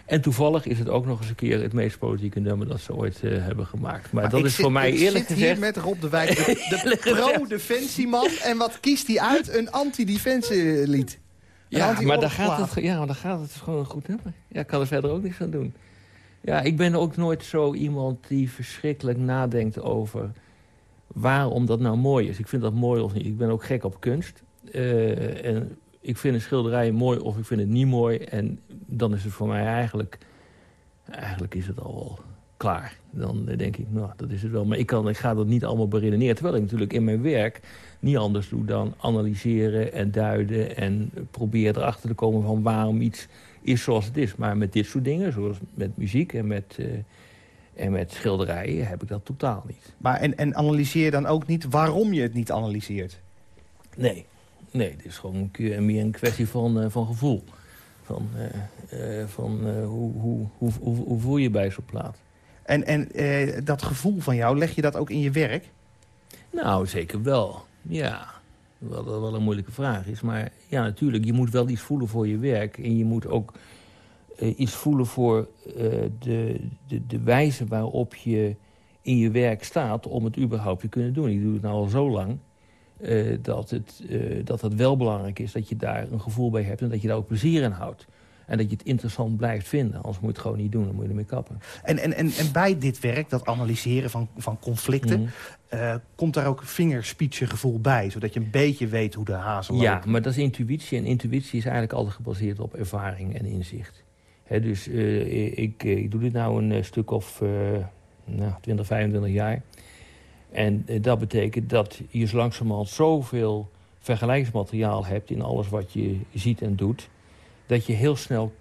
[SPEAKER 4] En toevallig is het ook nog eens een keer het meest politieke nummer dat ze ooit hebben gemaakt. Maar, dat
[SPEAKER 3] ik
[SPEAKER 4] is
[SPEAKER 3] zit-
[SPEAKER 4] voor mij
[SPEAKER 3] ik
[SPEAKER 4] eerlijk
[SPEAKER 3] zit
[SPEAKER 4] gezegd...
[SPEAKER 3] hier met Rob de Wijk, de, de pro-defensieman. En wat kiest hij uit? Een anti-defensielied.
[SPEAKER 4] Ja, maar daar gaat, het, ja, maar daar gaat het. Is gewoon een goed nummer. Ja, ik kan er verder ook niks aan doen. Ja, ik ben ook nooit zo iemand die verschrikkelijk nadenkt over waarom dat nou mooi is. Ik vind dat mooi of niet. Ik ben ook gek op kunst. Eh, en ik vind een schilderij mooi of ik vind het niet mooi. En dan is het voor mij eigenlijk... Eigenlijk is het al wel klaar. Dan denk ik, nou, dat is het wel. Maar ik, kan, ik ga dat niet allemaal beredeneren. Terwijl ik natuurlijk in mijn werk niet anders doe dan analyseren en duiden... en probeer erachter te komen van waarom iets is zoals het is. Maar met dit soort dingen, zoals met muziek en met, eh, en met schilderijen... heb ik dat totaal niet.
[SPEAKER 3] Maar en, en analyseer dan ook niet waarom je het niet analyseert.
[SPEAKER 4] Nee, nee, het is gewoon een meer een kwestie van, eh, van gevoel. Van, eh, van hoe, hoe, hoe, hoe, hoe voel je bij zo'n plaat?
[SPEAKER 3] En, en dat gevoel van jou, leg je dat ook in je werk?
[SPEAKER 4] Nou, zeker wel. Ja, wat wel, een moeilijke vraag is. Maar ja, natuurlijk, je moet wel iets voelen voor je werk. En je moet ook eh, iets voelen voor eh, de, de, de wijze waarop je in je werk staat... om het überhaupt te kunnen doen. Ik doe het nou al zo lang... eh, dat, het, dat het wel belangrijk is dat je daar een gevoel bij hebt... en dat je daar ook plezier in houdt. En dat je het interessant blijft vinden. Anders moet je het gewoon niet doen, dan moet je ermee kappen.
[SPEAKER 3] En, en, en, en bij dit werk, dat analyseren van, van conflicten...
[SPEAKER 4] Mhm.
[SPEAKER 3] eh, komt daar ook vingerspitsengevoel bij? Zodat je een beetje weet hoe de hazen
[SPEAKER 4] Ja,
[SPEAKER 3] lopen.
[SPEAKER 4] maar dat is intuïtie. En intuïtie is eigenlijk altijd gebaseerd op ervaring en inzicht. Dus eh, ik, ik doe dit nou een eh, stuk of eh, nou, 20, 25 jaar. En eh, dat betekent dat je zo langzamerhand zoveel vergelijkingsmateriaal hebt in alles wat je ziet en doet, dat je heel snel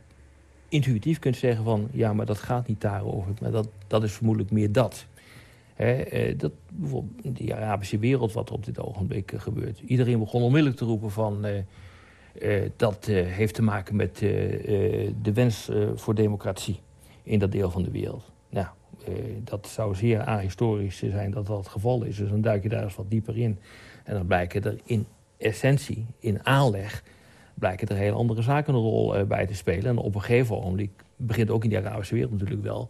[SPEAKER 4] intuïtief kunt zeggen van... ja, maar dat gaat niet daarover, maar dat, dat is vermoedelijk meer dat. Hè, eh, dat bijvoorbeeld die Arabische wereld, wat er op dit ogenblik eh, gebeurt. Iedereen begon onmiddellijk te roepen van... eh, dat heeft te maken met de wens voor democratie in dat deel van de wereld. Nou, dat zou zeer ahistorisch zijn dat dat het geval is. Dus dan duik je daar eens wat dieper in. En dan blijken er in essentie, in aanleg... blijken er hele andere zaken een rol eh, bij te spelen. En op een gegeven moment begint ook in die Arabische wereld natuurlijk wel...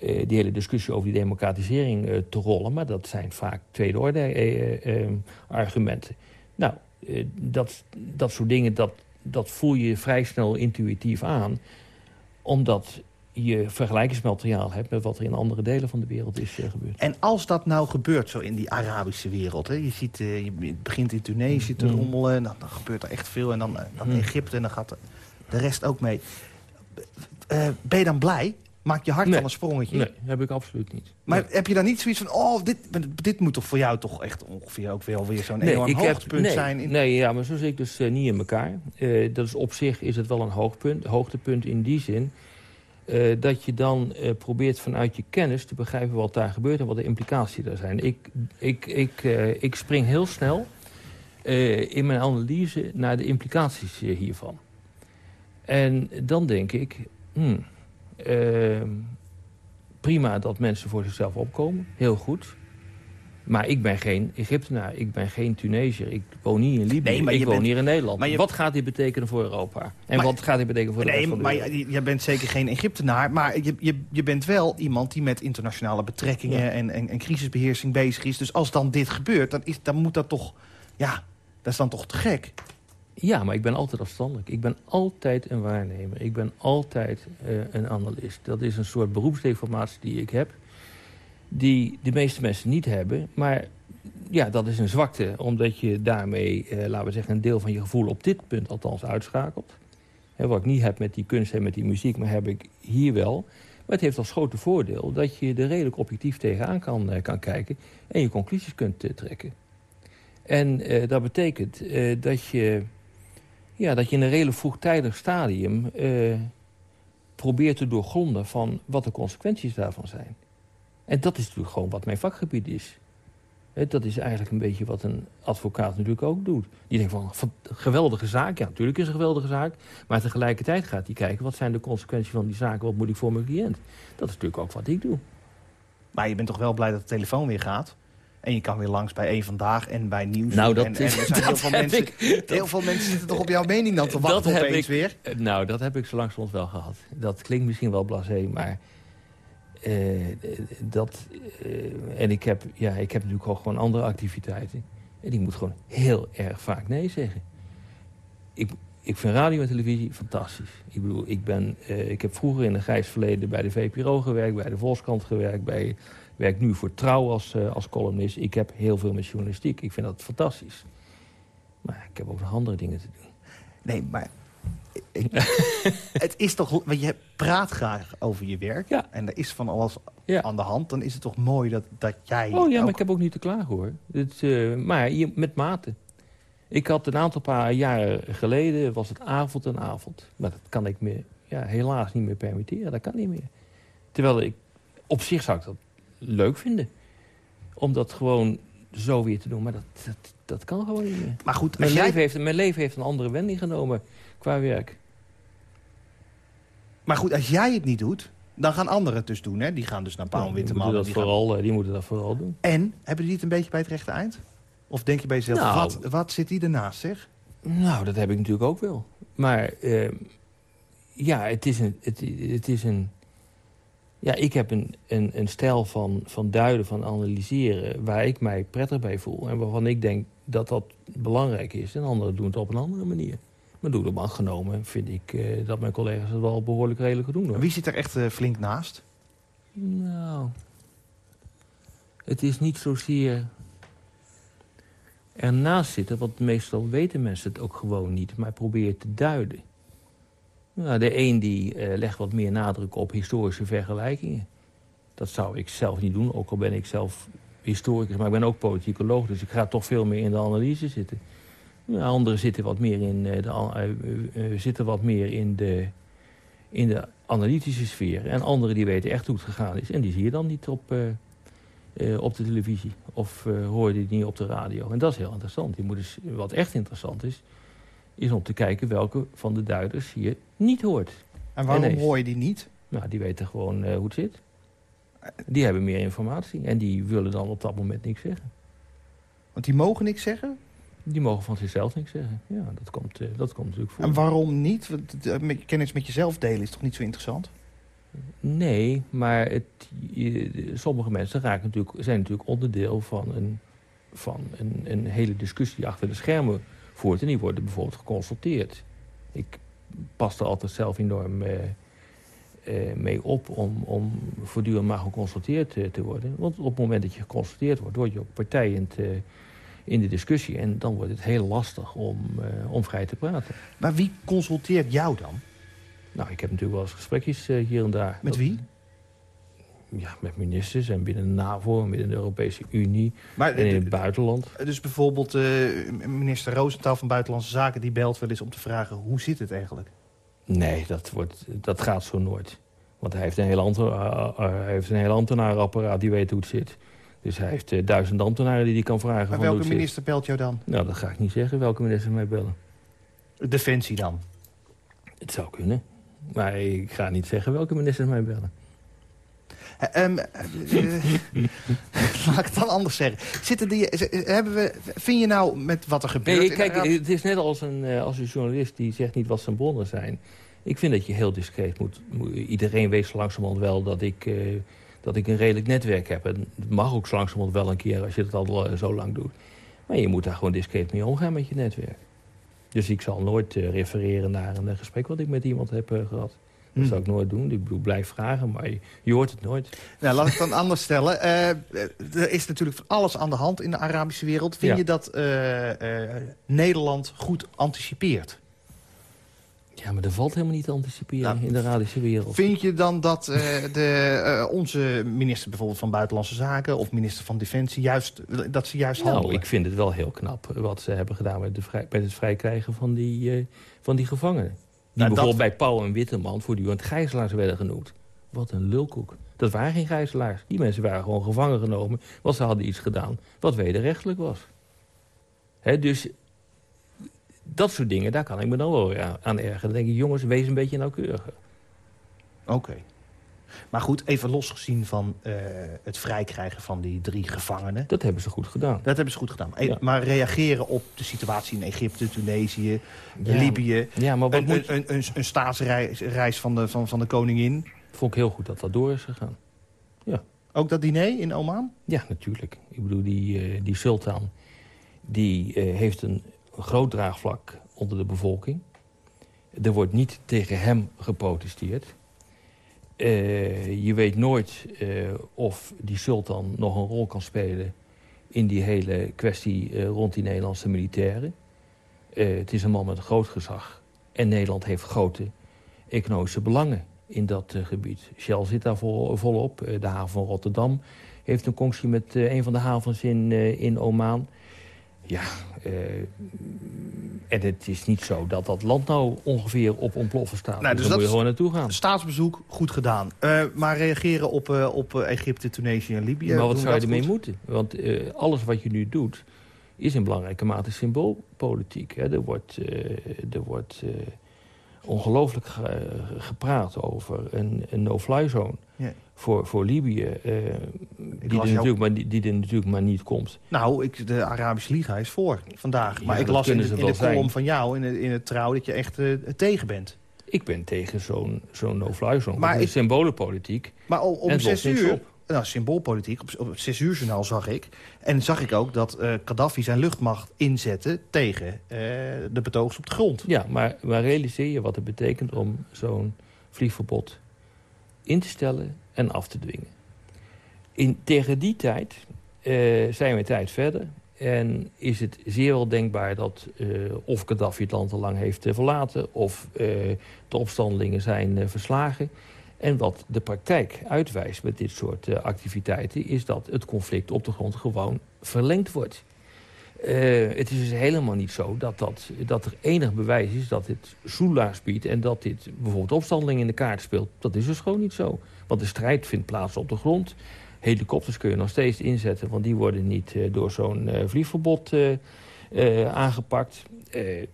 [SPEAKER 4] eh, die hele discussie over die democratisering eh, te rollen. Maar dat zijn vaak tweede orde eh, eh, argumenten. Nou, dat, dat soort dingen, dat, dat voel je vrij snel intuïtief aan. Omdat je vergelijkingsmateriaal hebt met wat er in andere delen van de wereld is eh, gebeurd.
[SPEAKER 3] En als dat nou gebeurt zo in die Arabische wereld... Hè, je, ziet, eh, je begint in Tunesië te
[SPEAKER 4] Mm.
[SPEAKER 3] rommelen... Dan, dan gebeurt er echt veel. En dan, eh, dan
[SPEAKER 4] Mm.
[SPEAKER 3] Egypte en dan gaat de, rest ook mee. Ben je dan blij? Maak je hart
[SPEAKER 4] Nee.
[SPEAKER 3] al een sprongetje?
[SPEAKER 4] Nee, heb ik absoluut niet.
[SPEAKER 3] Maar
[SPEAKER 4] Nee.
[SPEAKER 3] heb je dan niet zoiets van... oh, dit, dit moet toch voor jou toch echt ongeveer ook wel weer zo'n enorm
[SPEAKER 4] ik
[SPEAKER 3] hoogtepunt zijn? In...
[SPEAKER 4] Nee, ja, maar zo zit ik dus niet in elkaar. Eh, dat is op zich is het wel een hoogpunt, hoogtepunt in die zin... eh, dat je dan eh, probeert vanuit je kennis te begrijpen wat daar gebeurt... en wat de implicaties daar zijn. Ik, ik, ik, eh, ik spring heel snel in mijn analyse naar de implicaties hiervan. En dan denk ik... hmm, prima dat mensen voor zichzelf opkomen, heel goed... Maar ik ben geen Egyptenaar, ik ben geen Tunesiër. Ik woon niet in Libië,
[SPEAKER 3] Nee, maar
[SPEAKER 4] ik woon
[SPEAKER 3] bent-
[SPEAKER 4] hier in Nederland.
[SPEAKER 3] maar je-
[SPEAKER 4] Wat gaat dit betekenen voor Europa? En
[SPEAKER 3] Maar-
[SPEAKER 4] wat gaat dit betekenen voor de
[SPEAKER 3] Nee,
[SPEAKER 4] rest van de
[SPEAKER 3] maar je, je bent zeker geen Egyptenaar. Maar je, je, je bent wel iemand die met internationale betrekkingen
[SPEAKER 4] Ja.
[SPEAKER 3] en, en, en crisisbeheersing bezig is. Dus als dan dit gebeurt, dan, is, dan moet dat toch... Ja, dat is dan toch te gek?
[SPEAKER 4] Ja, maar ik ben altijd afstandelijk. Ik ben altijd een waarnemer. Ik ben altijd eh, een analist. Dat is een soort beroepsdeformatie die ik heb. Die de meeste mensen niet hebben. Maar ja, dat is een zwakte. Omdat je daarmee, eh, laten we zeggen, een deel van je gevoel op dit punt althans uitschakelt. Wat ik niet heb met die kunst en met die muziek, maar heb ik hier wel. Maar het heeft als grote voordeel dat je er redelijk objectief tegenaan kan, eh, kan kijken. En je conclusies kunt eh, trekken. En eh, dat betekent dat je ja, dat je in een redelijk vroegtijdig stadium probeert te doorgronden van wat de consequenties daarvan zijn. En dat is natuurlijk gewoon wat mijn vakgebied is. Dat is eigenlijk een beetje wat een advocaat natuurlijk ook doet. Die denkt van, van geweldige zaak, ja natuurlijk is het een geweldige zaak. Maar tegelijkertijd gaat hij kijken, wat zijn de consequenties van die zaak, wat moet ik voor mijn cliënt. Dat is natuurlijk ook wat ik doe.
[SPEAKER 3] Maar je bent toch wel blij dat de telefoon weer gaat? En je kan weer langs bij één Vandaag en bij Nieuws.
[SPEAKER 4] Nou, dat
[SPEAKER 3] en, er zijn heel veel, mensen,
[SPEAKER 4] ik-
[SPEAKER 3] heel veel mensen zitten toch op jouw mening dan te wachten opeens
[SPEAKER 4] ik-
[SPEAKER 3] weer?
[SPEAKER 4] Nou, dat heb ik zo langzamerhand wel gehad. Dat klinkt misschien wel blasé, maar... eh, dat, eh, en ik heb, ja, ik heb natuurlijk ook gewoon andere activiteiten. En ik moet gewoon heel erg vaak nee zeggen. Ik, ik vind radio en televisie fantastisch. Ik bedoel, ik, ben, eh, ik heb vroeger in een grijs verleden bij de VPRO gewerkt... bij de Volkskrant gewerkt, bij, werk nu voor Trouw als, als columnist. Ik heb heel veel met journalistiek. Ik vind dat fantastisch. Maar ik heb ook nog andere dingen te doen.
[SPEAKER 3] Nee, maar... het is toch... Want je praat graag over je werk.
[SPEAKER 4] Ja.
[SPEAKER 3] En er is van alles
[SPEAKER 4] Ja.
[SPEAKER 3] aan de hand. Dan is het toch mooi dat, dat jij...
[SPEAKER 4] Oh ja, maar ik heb ook niet te klagen hoor. Het, eh, maar je, met mate. Ik had een aantal paar jaren geleden, was het avond en avond. Maar dat kan ik me ja, helaas niet meer permitteren. Dat kan niet meer. Terwijl ik, op zich zou ik dat leuk vinden. Om dat gewoon zo weer te doen. Maar dat, dat, dat kan gewoon niet meer.
[SPEAKER 3] Maar goed,
[SPEAKER 4] Mijn,
[SPEAKER 3] jij,
[SPEAKER 4] leven heeft, mijn leven heeft een andere wending genomen qua werk.
[SPEAKER 3] maar goed, als jij het niet doet, dan gaan anderen het dus doen. Hè? Die gaan dus naar Paul
[SPEAKER 4] Ja, die,
[SPEAKER 3] Witteman.
[SPEAKER 4] dat
[SPEAKER 3] die gaan-
[SPEAKER 4] vooral, eh, die moeten dat vooral doen.
[SPEAKER 3] En, hebben die het een beetje bij het rechte eind? Of denk je bij jezelf,
[SPEAKER 4] Nou.
[SPEAKER 3] wat, wat zit die ernaast, zeg?
[SPEAKER 4] Nou, dat heb ik natuurlijk ook wel. Maar eh, ja, het is een, het, het is een. Ja, ik heb een, een, een stijl van, van duiden, van analyseren... waar ik mij prettig bij voel. En waarvan ik denk dat dat belangrijk is. En anderen doen het op een andere manier. Maar doe op genomen vind ik eh, dat mijn collega's het wel behoorlijk redelijk doen. Hoor.
[SPEAKER 3] Wie zit er echt eh, flink naast?
[SPEAKER 4] Nou, het is niet zozeer ernaast zitten, want meestal weten mensen het ook gewoon niet, maar proberen te duiden. Nou, de een die eh, legt wat meer nadruk op historische vergelijkingen. Dat zou ik zelf niet doen, ook al ben ik zelf historicus, maar ik ben ook politicoloog, dus ik ga toch veel meer in de analyse zitten. Anderen zitten wat meer in, eh, de, eh, zitten wat meer in de, in de analytische sfeer. En anderen die weten echt hoe het gegaan is. En die zie je dan niet op, op de televisie. Of hoor je die niet op de radio. En dat is heel interessant. Je moet dus, wat echt interessant is, is om te kijken welke van de duiders je niet hoort.
[SPEAKER 3] En waarom
[SPEAKER 4] Ineens.
[SPEAKER 3] hoor je die niet?
[SPEAKER 4] Nou, die weten gewoon eh, hoe het zit. Die hebben meer informatie. En die willen dan op dat moment niks zeggen.
[SPEAKER 3] Want die mogen niks zeggen.
[SPEAKER 4] Die mogen van zichzelf niks zeggen. Ja, dat komt, eh, dat komt natuurlijk voor.
[SPEAKER 3] En waarom niet? Want eh, met- kennis met jezelf delen is toch niet zo interessant?
[SPEAKER 4] Nee, maar het, je- sommige mensen raken natuurlijk, zijn natuurlijk onderdeel van, een, van een, een hele discussie achter de schermen voert. En die worden bijvoorbeeld geconsulteerd. Ik pas er altijd zelf enorm eh, eh, mee op om, om voortdurend maar geconsulteerd eh, te worden. Want op het moment dat je geconsulteerd wordt, word je ook partijend in de discussie. En dan wordt het heel lastig om, om vrij te praten.
[SPEAKER 3] Maar wie consulteert jou dan?
[SPEAKER 4] Nou, ik heb natuurlijk wel eens gesprekjes hier en daar.
[SPEAKER 3] Met wie?
[SPEAKER 4] Ja, met ministers en binnen de NAVO en binnen de Europese Unie
[SPEAKER 3] Maar,
[SPEAKER 4] en in het buitenland.
[SPEAKER 3] Dus bijvoorbeeld eh, minister Roosentaal van Buitenlandse Zaken... die belt wel eens om te vragen hoe zit het eigenlijk?
[SPEAKER 4] Nee, dat, wordt, dat gaat zo nooit. Want hij heeft een heel, eh, eh, hij heeft een heel ambtenarenapparaat die weet hoe het zit. Dus hij heeft eh, duizend ambtenaren die hij kan vragen
[SPEAKER 3] Maar welke
[SPEAKER 4] zit.
[SPEAKER 3] minister belt jou dan?
[SPEAKER 4] Nou, dat ga ik niet zeggen welke ministers mij bellen.
[SPEAKER 3] Defensie dan?
[SPEAKER 4] Het zou kunnen. Maar ik ga niet zeggen welke ministers mij bellen.
[SPEAKER 3] Eh, ehm, eh, laat ik het dan anders zeggen. Zitten die, hebben we, vind je nou met wat er gebeurt...
[SPEAKER 4] Nee, kijk, het is net als een, eh, als een journalist die zegt niet wat zijn bronnen zijn. Ik vind dat je heel discreet moet... iedereen weet zo langzamerhand wel dat ik, dat ik een redelijk netwerk heb. En het mag ook zo langzamerhand wel een keer als je het al zo lang doet. Maar je moet daar gewoon discreet mee omgaan met je netwerk. Dus ik zal nooit refereren naar een gesprek wat ik met iemand heb eh, gehad. Dat
[SPEAKER 3] Hmm.
[SPEAKER 4] zou ik nooit doen. Ik bedoel, blijf vragen, maar je, je hoort het nooit.
[SPEAKER 3] Nou, laat ik het dan anders stellen. Eh, er is natuurlijk van alles aan de hand in de Arabische wereld. Vind
[SPEAKER 4] Ja.
[SPEAKER 3] je dat eh, eh, Nederland goed anticipeert?
[SPEAKER 4] Ja, maar er valt helemaal niet te anticiperen
[SPEAKER 3] Nou,
[SPEAKER 4] in de Arabische wereld.
[SPEAKER 3] Vind je dan dat de, onze minister bijvoorbeeld van Buitenlandse Zaken... of minister van Defensie, juist, dat ze juist
[SPEAKER 4] Nou,
[SPEAKER 3] handelen?
[SPEAKER 4] ik vind het wel heel knap wat ze hebben gedaan met, de vrij, met het vrijkrijgen van die, van die gevangenen. Die
[SPEAKER 3] Nou, dat-
[SPEAKER 4] bijvoorbeeld bij Pauw en Witteman voortdurend gijzelaars werden genoemd. Wat een lulkoek. Dat waren geen gijzelaars. Die mensen waren gewoon gevangen genomen, want ze hadden iets gedaan wat wederrechtelijk was. Hè, dus dat soort dingen, daar kan ik me dan wel aan ergeren. Dan denk ik, jongens, wees een beetje nauwkeuriger.
[SPEAKER 3] Oké. Maar goed, even losgezien van eh, het vrijkrijgen van die drie gevangenen.
[SPEAKER 4] Dat hebben ze goed gedaan.
[SPEAKER 3] Dat hebben ze goed gedaan.
[SPEAKER 4] Ja.
[SPEAKER 3] Maar reageren op de situatie in Egypte, Tunesië,
[SPEAKER 4] Ja,
[SPEAKER 3] Libië...
[SPEAKER 4] Ja, maar wat
[SPEAKER 3] Een,
[SPEAKER 4] moet...
[SPEAKER 3] een, een, een, staatsreis reis van de, van, van de koningin.
[SPEAKER 4] vond ik heel goed dat dat door is gegaan.
[SPEAKER 3] Ook dat diner in Oman?
[SPEAKER 4] Ja, natuurlijk. Ik bedoel, die, eh, die sultan die, eh, heeft een groot draagvlak onder de bevolking. Er wordt niet tegen hem geprotesteerd. Eh, je weet nooit eh, of die sultan nog een rol kan spelen... in die hele kwestie eh, rond die Nederlandse militairen. Het is een man met een groot gezag. En Nederland heeft grote economische belangen in dat gebied. Shell zit daar vol, volop. De haven van Rotterdam heeft een conctie met een van de havens in, in Oman. Ja, eh, en het is niet zo dat dat land nou ongeveer op ontploffen staat.
[SPEAKER 3] Nou,
[SPEAKER 4] dus
[SPEAKER 3] dus
[SPEAKER 4] daar moet je gewoon naartoe gaan.
[SPEAKER 3] Staatsbezoek, goed gedaan. Eh, maar reageren op, eh, op Egypte, Tunesië en Libië...
[SPEAKER 4] maar wat zou je ermee
[SPEAKER 3] goed?
[SPEAKER 4] moeten? Want alles wat je nu doet, is in belangrijke mate symboolpolitiek. Hè? Er wordt, er wordt ongelooflijk ge- gepraat over een, een no-fly zone
[SPEAKER 3] Ja.
[SPEAKER 4] voor, voor Libië. eh, die, er
[SPEAKER 3] jou-
[SPEAKER 4] maar, die, die er natuurlijk maar niet komt.
[SPEAKER 3] Nou, ik, de Arabische Liga is voor vandaag.
[SPEAKER 4] Ja,
[SPEAKER 3] maar ik las in, de- in de column van jou, in, het- in het trouw, dat je echt eh, tegen bent.
[SPEAKER 4] Ik ben tegen zo'n zo'n no-fly zone.
[SPEAKER 3] Maar ik-
[SPEAKER 4] symbolenpolitiek.
[SPEAKER 3] Maar om
[SPEAKER 4] het
[SPEAKER 3] zes uur,
[SPEAKER 4] op.
[SPEAKER 3] nou, symboolpolitiek, op, op het zes uur journaal zag ik. En zag ik ook dat eh Gaddafi zijn luchtmacht inzette tegen eh, de betogers op de grond.
[SPEAKER 4] Ja, maar, realiseer je wat het betekent om zo'n vliegverbod in te stellen en af te dwingen. In, tegen die tijd eh, zijn we een tijd verder. En is het zeer wel denkbaar dat of Gaddafi het land al lang heeft verlaten... of de opstandelingen zijn verslagen. En wat de praktijk uitwijst met dit soort eh, activiteiten... is dat het conflict op de grond gewoon verlengd wordt. Eh, het is dus helemaal niet zo dat, dat, dat er enig bewijs is dat dit soelaars biedt... en dat dit bijvoorbeeld opstandeling in de kaart speelt. Dat is dus gewoon niet zo. Want de strijd vindt plaats op de grond. Helikopters kun je nog steeds inzetten... want die worden niet eh, door zo'n vliegverbod aangepakt. Eh,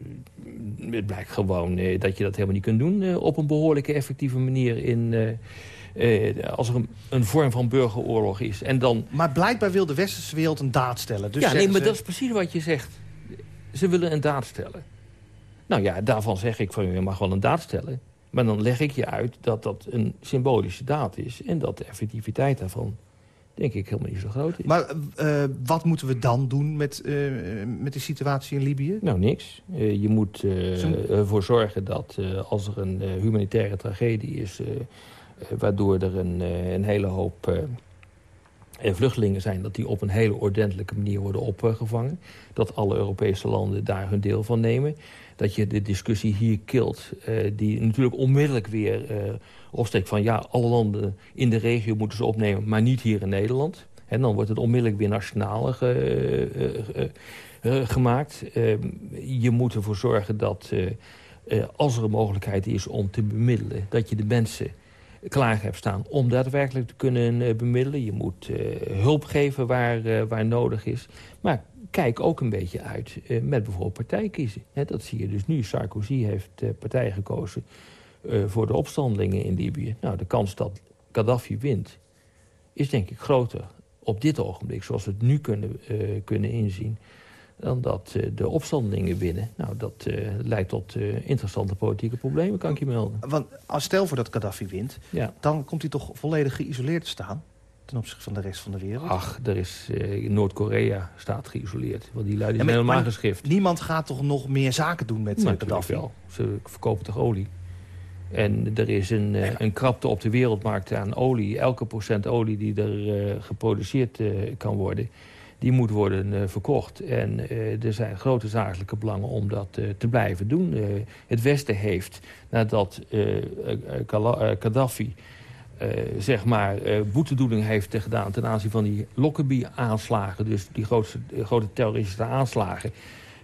[SPEAKER 4] het blijkt gewoon eh, dat je dat helemaal niet kunt doen... eh, op een behoorlijke effectieve manier in... als er een, een vorm van burgeroorlog is. En dan
[SPEAKER 3] Maar blijkbaar wil de westerse wereld een daad stellen. Dus
[SPEAKER 4] ja, nee, maar
[SPEAKER 3] ze-
[SPEAKER 4] dat is precies wat je zegt. Ze willen een daad stellen. Nou ja, daarvan zeg ik van je mag wel een daad stellen. Maar dan leg ik je uit dat dat een symbolische daad is. En dat de effectiviteit daarvan, denk ik, helemaal niet zo groot is.
[SPEAKER 3] Maar eh, wat moeten we dan doen met, eh, met de situatie in Libië?
[SPEAKER 4] Nou, niks. Eh, je moet ervoor zorgen dat als er een humanitaire tragedie is... waardoor er een, een hele hoop vluchtelingen zijn... dat die op een hele ordentelijke manier worden opgevangen. Dat alle Europese landen daar hun deel van nemen. Dat je de discussie hier kilt, eh, die natuurlijk onmiddellijk weer eh, opsteekt van... ja, alle landen in de regio moeten ze opnemen, maar niet hier in Nederland. En dan wordt het onmiddellijk weer nationaal eh, gemaakt. Je moet ervoor zorgen dat als er een mogelijkheid is om te bemiddelen... dat je de mensen klaar hebt staan om daadwerkelijk te kunnen bemiddelen. Je moet hulp geven waar, waar nodig is. Maar kijk ook een beetje uit eh, met bijvoorbeeld partij kiezen. Hè, dat zie je dus nu. Sarkozy heeft eh, partij gekozen eh, voor de opstandelingen in Libië. Nou, de kans dat Gaddafi wint is denk ik groter op dit ogenblik... zoals we het nu kunnen, kunnen inzien dan dat de opstandelingen winnen. Nou, dat leidt tot interessante politieke problemen, kan ik je melden.
[SPEAKER 3] Want als stel voor dat Gaddafi wint,
[SPEAKER 4] Ja.
[SPEAKER 3] dan komt hij toch volledig geïsoleerd te staan... ten opzichte van de rest van de wereld.
[SPEAKER 4] Ach, er is eh, Noord-Korea staat geïsoleerd. Want die lui die
[SPEAKER 3] Ja,
[SPEAKER 4] zijn helemaal
[SPEAKER 3] maar
[SPEAKER 4] geschrift.
[SPEAKER 3] Niemand gaat toch nog meer zaken doen met
[SPEAKER 4] natuurlijk
[SPEAKER 3] Gaddafi?
[SPEAKER 4] wel. Ze verkopen toch olie. En er is een, eh, een krapte op de wereldmarkt aan olie. Elke procent olie die er geproduceerd kan worden... die moet worden verkocht. En er zijn grote zakelijke belangen om dat te blijven doen. Het Westen heeft, nadat Gaddafi... eh, zeg maar, eh, boetedoening heeft gedaan ten aanzien van die Lockerbie-aanslagen... dus die grootste, eh, grote terroristische aanslagen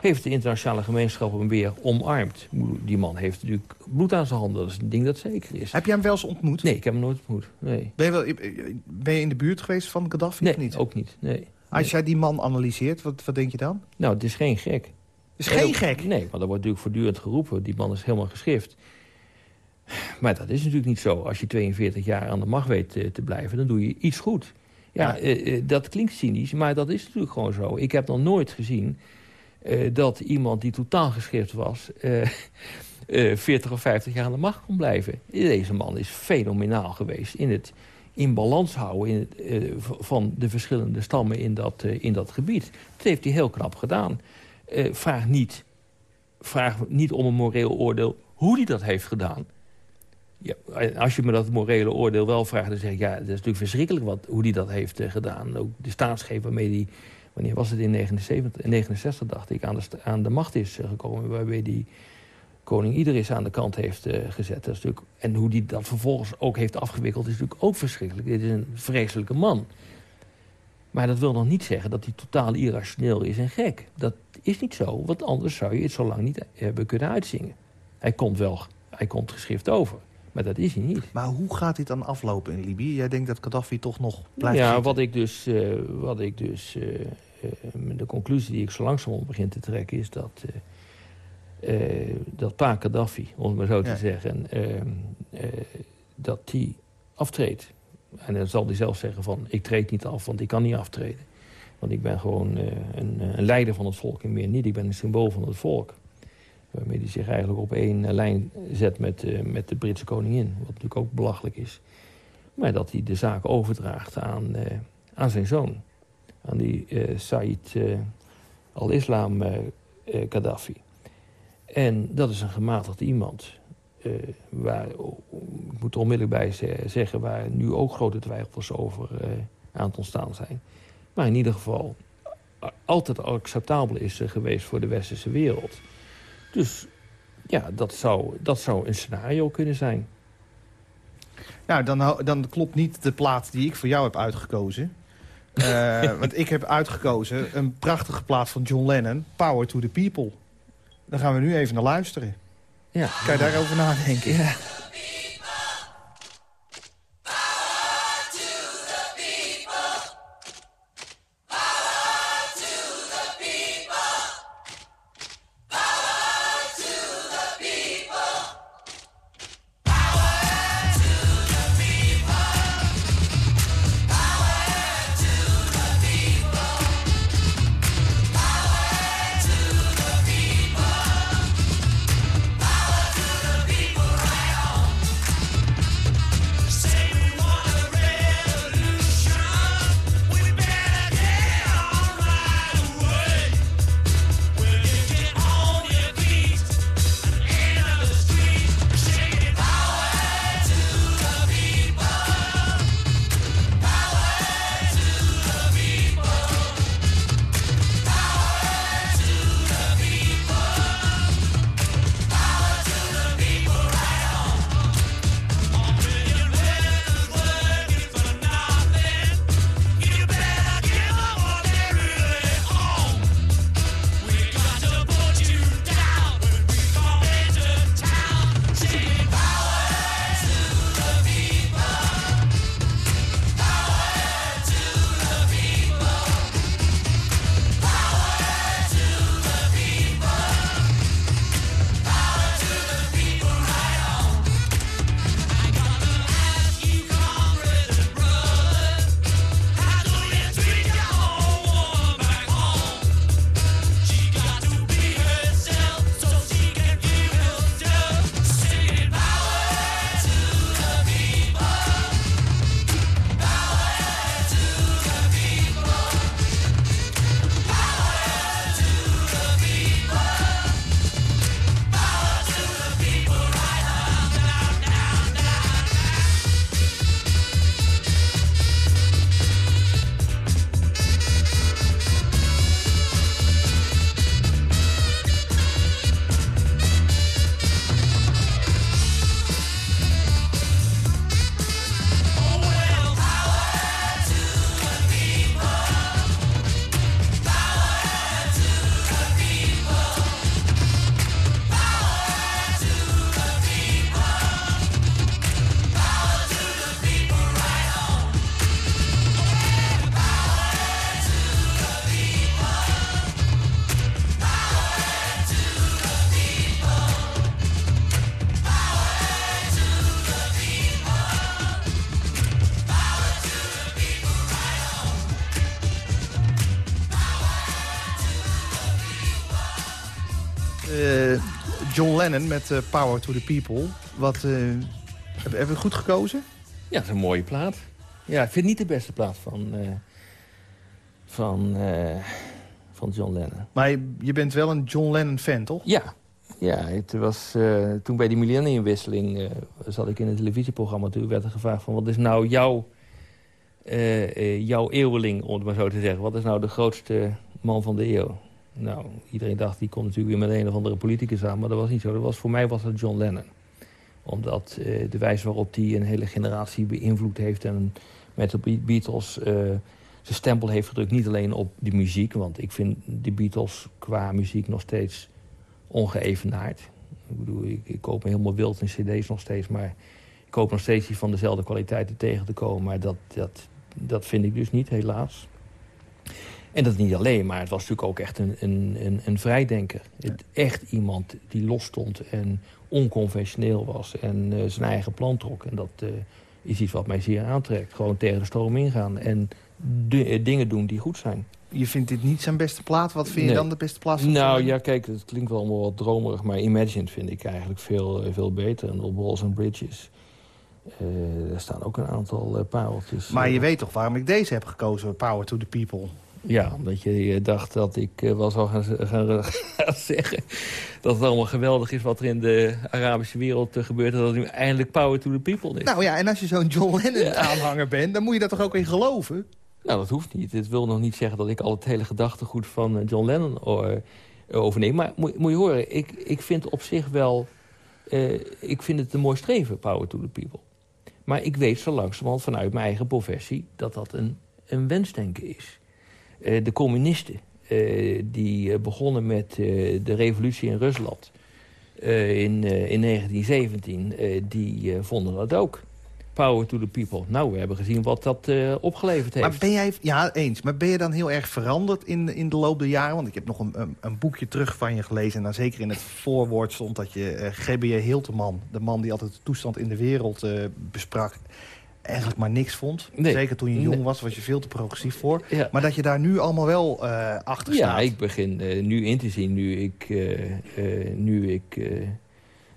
[SPEAKER 4] heeft de internationale gemeenschap hem weer omarmd. Die man heeft natuurlijk bloed aan zijn handen. Dat is een ding dat zeker is.
[SPEAKER 3] Heb jij hem wel eens ontmoet?
[SPEAKER 4] Nee, ik heb hem nooit ontmoet. Nee,
[SPEAKER 3] Ben, je wel, ben je in de buurt geweest van Gaddafi
[SPEAKER 4] nee
[SPEAKER 3] of niet?
[SPEAKER 4] ook niet. Nee.
[SPEAKER 3] Als jij die man analyseert, wat, wat denk je dan?
[SPEAKER 4] Nou, het is geen gek.
[SPEAKER 3] Is
[SPEAKER 4] En
[SPEAKER 3] geen
[SPEAKER 4] ook-
[SPEAKER 3] gek.
[SPEAKER 4] Nee, want er wordt natuurlijk voortdurend geroepen. Die man is helemaal geschift. Maar dat is natuurlijk niet zo. Als je 42 jaar aan de macht weet eh, te blijven, dan doe je iets goed. Ja,
[SPEAKER 3] Ja.
[SPEAKER 4] eh, eh, dat klinkt cynisch, maar dat is natuurlijk gewoon zo. Ik heb nog nooit gezien dat iemand die totaal geschift was... eh, eh, 40 of 50 jaar aan de macht kon blijven. Deze man is fenomenaal geweest in het in balans houden in het, van de verschillende stammen in dat, in dat gebied. Dat heeft hij heel knap gedaan. Vraag, niet, vraag niet om een moreel oordeel hoe hij dat heeft gedaan. Ja, als je me dat morele oordeel wel vraagt, dan zeg ik... ja, dat is natuurlijk verschrikkelijk wat, hoe hij dat heeft eh, gedaan. Ook de staatsgreep waarmee hij... wanneer was het in 79, in 69, dacht ik, aan de, aan de macht is eh, gekomen... waarbij die koning Iederis aan de kant heeft eh, gezet. Dat is natuurlijk, en hoe die dat vervolgens ook heeft afgewikkeld... is natuurlijk ook verschrikkelijk. Dit is een vreselijke man. Maar dat wil nog niet zeggen dat hij totaal irrationeel is en gek. Dat is niet zo, want anders zou je het zo lang niet hebben kunnen uitzingen. Hij komt wel, hij komt geschrift over, maar dat is hij niet.
[SPEAKER 3] Maar hoe gaat dit dan aflopen in Libië? Jij denkt dat Gaddafi toch nog blijft
[SPEAKER 4] ja, wat ik dus, eh, wat ik dus eh, eh, de conclusie die ik zo langzamerhand begin te trekken is dat, dat pa Gaddafi, om het maar zo te
[SPEAKER 3] Ja.
[SPEAKER 4] zeggen, dat die aftreedt. En dan zal hij zelf zeggen van, ik treed niet af, want ik kan niet aftreden. Want ik ben gewoon een, een leider van het volk en meer niet. Ik ben een symbool van het volk. Waarmee hij zich eigenlijk op één eh, lijn zet met, eh, met de Britse koningin. Wat natuurlijk ook belachelijk is. Maar dat hij de zaak overdraagt aan, eh, aan zijn zoon. Aan die eh Said al-Islam Gaddafi. En dat is een gematigd iemand. waar, ik moet er onmiddellijk bij ze- zeggen... waar nu ook grote twijfels over aan het ontstaan zijn. Maar in ieder geval altijd acceptabel is geweest voor de westerse wereld. Dus ja, dat zou, dat zou een scenario kunnen zijn.
[SPEAKER 3] Nou, dan, dan klopt niet de plaat die ik voor jou heb uitgekozen. Eh, want ik heb uitgekozen een prachtige plaat van John Lennon, Power to the People. Daar gaan we nu even naar luisteren.
[SPEAKER 4] Ja.
[SPEAKER 3] Kan je daarover nadenken?
[SPEAKER 4] Ja.
[SPEAKER 3] Lennon met eh, Power to the People. Wat, eh, heb- hebben we goed gekozen?
[SPEAKER 4] Ja, dat is een mooie plaat. Ja, ik vind het niet de beste plaat van, eh, van, van John Lennon.
[SPEAKER 3] Maar je, je bent wel een John Lennon fan, toch?
[SPEAKER 4] Ja, ja het was, toen bij die millenniumwisseling zat ik in een televisieprogramma. Toen werd er gevraagd van wat is nou jouw, jouw eeuweling, om het maar zo te zeggen. Wat is nou de grootste man van de eeuw? Nou, iedereen dacht, die komt natuurlijk weer met een of andere politicus aan. Maar dat was niet zo. Dat was, voor mij was dat John Lennon. Omdat eh, de wijze waarop hij een hele generatie beïnvloed heeft... en met de Be- Beatles eh, zijn stempel heeft gedrukt. Niet alleen op de muziek, want ik vind de Beatles qua muziek nog steeds ongeëvenaard. Ik bedoel, ik, ik koop me helemaal wild in cd's nog steeds... maar ik hoop nog steeds die van dezelfde kwaliteiten tegen te komen. Maar dat, dat, dat vind ik dus niet, helaas. En dat niet alleen, maar het was natuurlijk ook echt een, een, een, een vrijdenker. Echt iemand die losstond en onconventioneel was en eh, zijn eigen plan trok. En dat eh, is iets wat mij zeer aantrekt. Gewoon tegen de stroom ingaan en de, eh, dingen doen die goed zijn.
[SPEAKER 3] Je vindt dit niet zijn beste plaat. Wat vind je dan de beste plaat van
[SPEAKER 4] Nou ja, kijk, het klinkt wel allemaal wat dromerig... maar Imagine vind ik eigenlijk veel, veel beter. En op Walls and Bridges... er staan ook een aantal pareltjes.
[SPEAKER 3] Maar je weet toch waarom ik deze heb gekozen, Power to the People?
[SPEAKER 4] Ja, omdat je dacht dat ik eh, wel zou gaan, gaan, gaan zeggen... dat het allemaal geweldig is wat er in de Arabische wereld eh, gebeurt... en dat het nu eindelijk power to the people is.
[SPEAKER 3] Nou ja, en als je zo'n John Lennon-aanhanger bent... dan moet je daar toch ook in geloven?
[SPEAKER 4] Nou, dat hoeft niet. Dit wil nog niet zeggen dat ik al het hele gedachtegoed van eh, John Lennon overneem. Maar moet, moet je horen, ik, ik vind op zich wel... ik vind het een mooi streven, power to the people. Maar ik weet zo langzamerhand vanuit mijn eigen professie... dat dat een een wensdenken is. Eh, de communisten, eh, die eh, begonnen met de revolutie in Rusland in, in 1917, eh, die vonden dat ook. Power to the people. Nou, we hebben gezien wat dat opgeleverd heeft.
[SPEAKER 3] Maar ben jij, ja, eens. Maar ben je dan heel erg veranderd in, in de loop der jaren? Want ik heb nog een, een, een boekje terug van je gelezen. En dan zeker in het voorwoord stond dat je uh, G.B.J. Hilteman... de man die altijd de toestand in de wereld uh, besprak... eigenlijk maar niks vond.
[SPEAKER 4] Nee.
[SPEAKER 3] Zeker toen je jong
[SPEAKER 4] Nee.
[SPEAKER 3] was, was je veel te progressief voor.
[SPEAKER 4] Ja.
[SPEAKER 3] Maar dat je daar nu allemaal wel uh, achter
[SPEAKER 4] Ja,
[SPEAKER 3] staat.
[SPEAKER 4] ik begin eh, nu in te zien, nu ik, eh, eh, nu ik eh,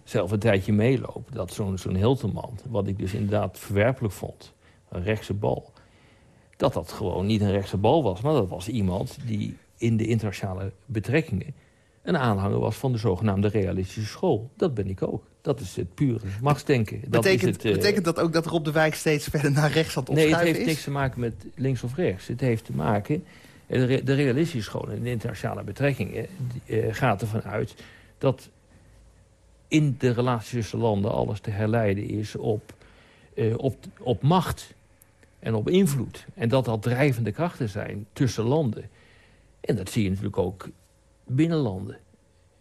[SPEAKER 4] zelf een tijdje meeloop... dat zo'n zo'n Hilterman, wat ik dus inderdaad verwerpelijk vond... een rechtse bal, dat dat gewoon niet een rechtse bal was... maar dat was iemand die in de internationale betrekkingen... een aanhanger was van de zogenaamde realistische school. Dat ben ik ook. Dat is het pure machtsdenken. Dat
[SPEAKER 3] betekent,
[SPEAKER 4] is het, eh,
[SPEAKER 3] betekent dat ook dat Rob de Wijk steeds verder naar rechts aan het
[SPEAKER 4] Nee, het heeft
[SPEAKER 3] is?
[SPEAKER 4] niks te maken met links of rechts. Het heeft te maken... De, re- de realistische school en de internationale betrekkingen... Die, eh, gaat ervan uit dat in de relaties tussen landen... alles te herleiden is op, eh, op, op macht en op invloed. En dat dat drijvende krachten zijn tussen landen. En dat zie je natuurlijk ook binnen landen.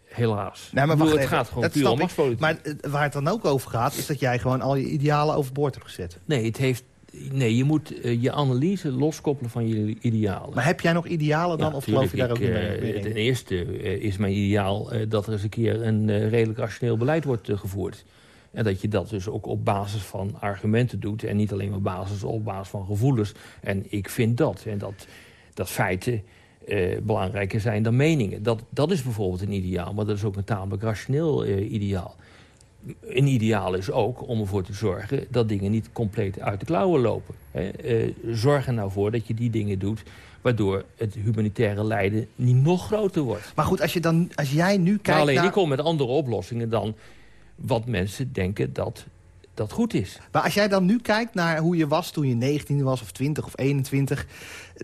[SPEAKER 4] Helaas.
[SPEAKER 3] Nee, maar
[SPEAKER 4] bedoel, het
[SPEAKER 3] even,
[SPEAKER 4] gaat gewoon puur om machtspolitiek.
[SPEAKER 3] Maar eh, waar het dan ook over gaat, is dat jij gewoon al je idealen overboord hebt gezet.
[SPEAKER 4] Nee, het heeft, nee je moet eh, je analyse loskoppelen van je idealen.
[SPEAKER 3] Maar heb jij nog idealen dan,
[SPEAKER 4] Ja,
[SPEAKER 3] of geloof je daar ook niet meer
[SPEAKER 4] eh,
[SPEAKER 3] in?
[SPEAKER 4] Ten eerste is mijn ideaal dat er eens een keer een redelijk rationeel beleid wordt gevoerd. En dat je dat dus ook op basis van argumenten doet. En niet alleen op basis, op basis van gevoelens. En ik vind dat. En dat, dat feiten eh, belangrijker zijn dan meningen. Dat, dat is bijvoorbeeld een ideaal. Maar dat is ook een tamelijk rationeel eh, ideaal. Een ideaal is ook om ervoor te zorgen dat dingen niet compleet uit de klauwen lopen. Hè. Eh, zorg er nou voor dat je die dingen doet waardoor het humanitaire lijden niet nog groter wordt.
[SPEAKER 3] Maar goed, als, je dan, als jij nu kijkt
[SPEAKER 4] Maar alleen
[SPEAKER 3] naar...
[SPEAKER 4] ik kom met andere oplossingen dan wat mensen denken dat dat goed is.
[SPEAKER 3] Maar als jij dan nu kijkt naar hoe je was toen je 19 was, of 20 of 21...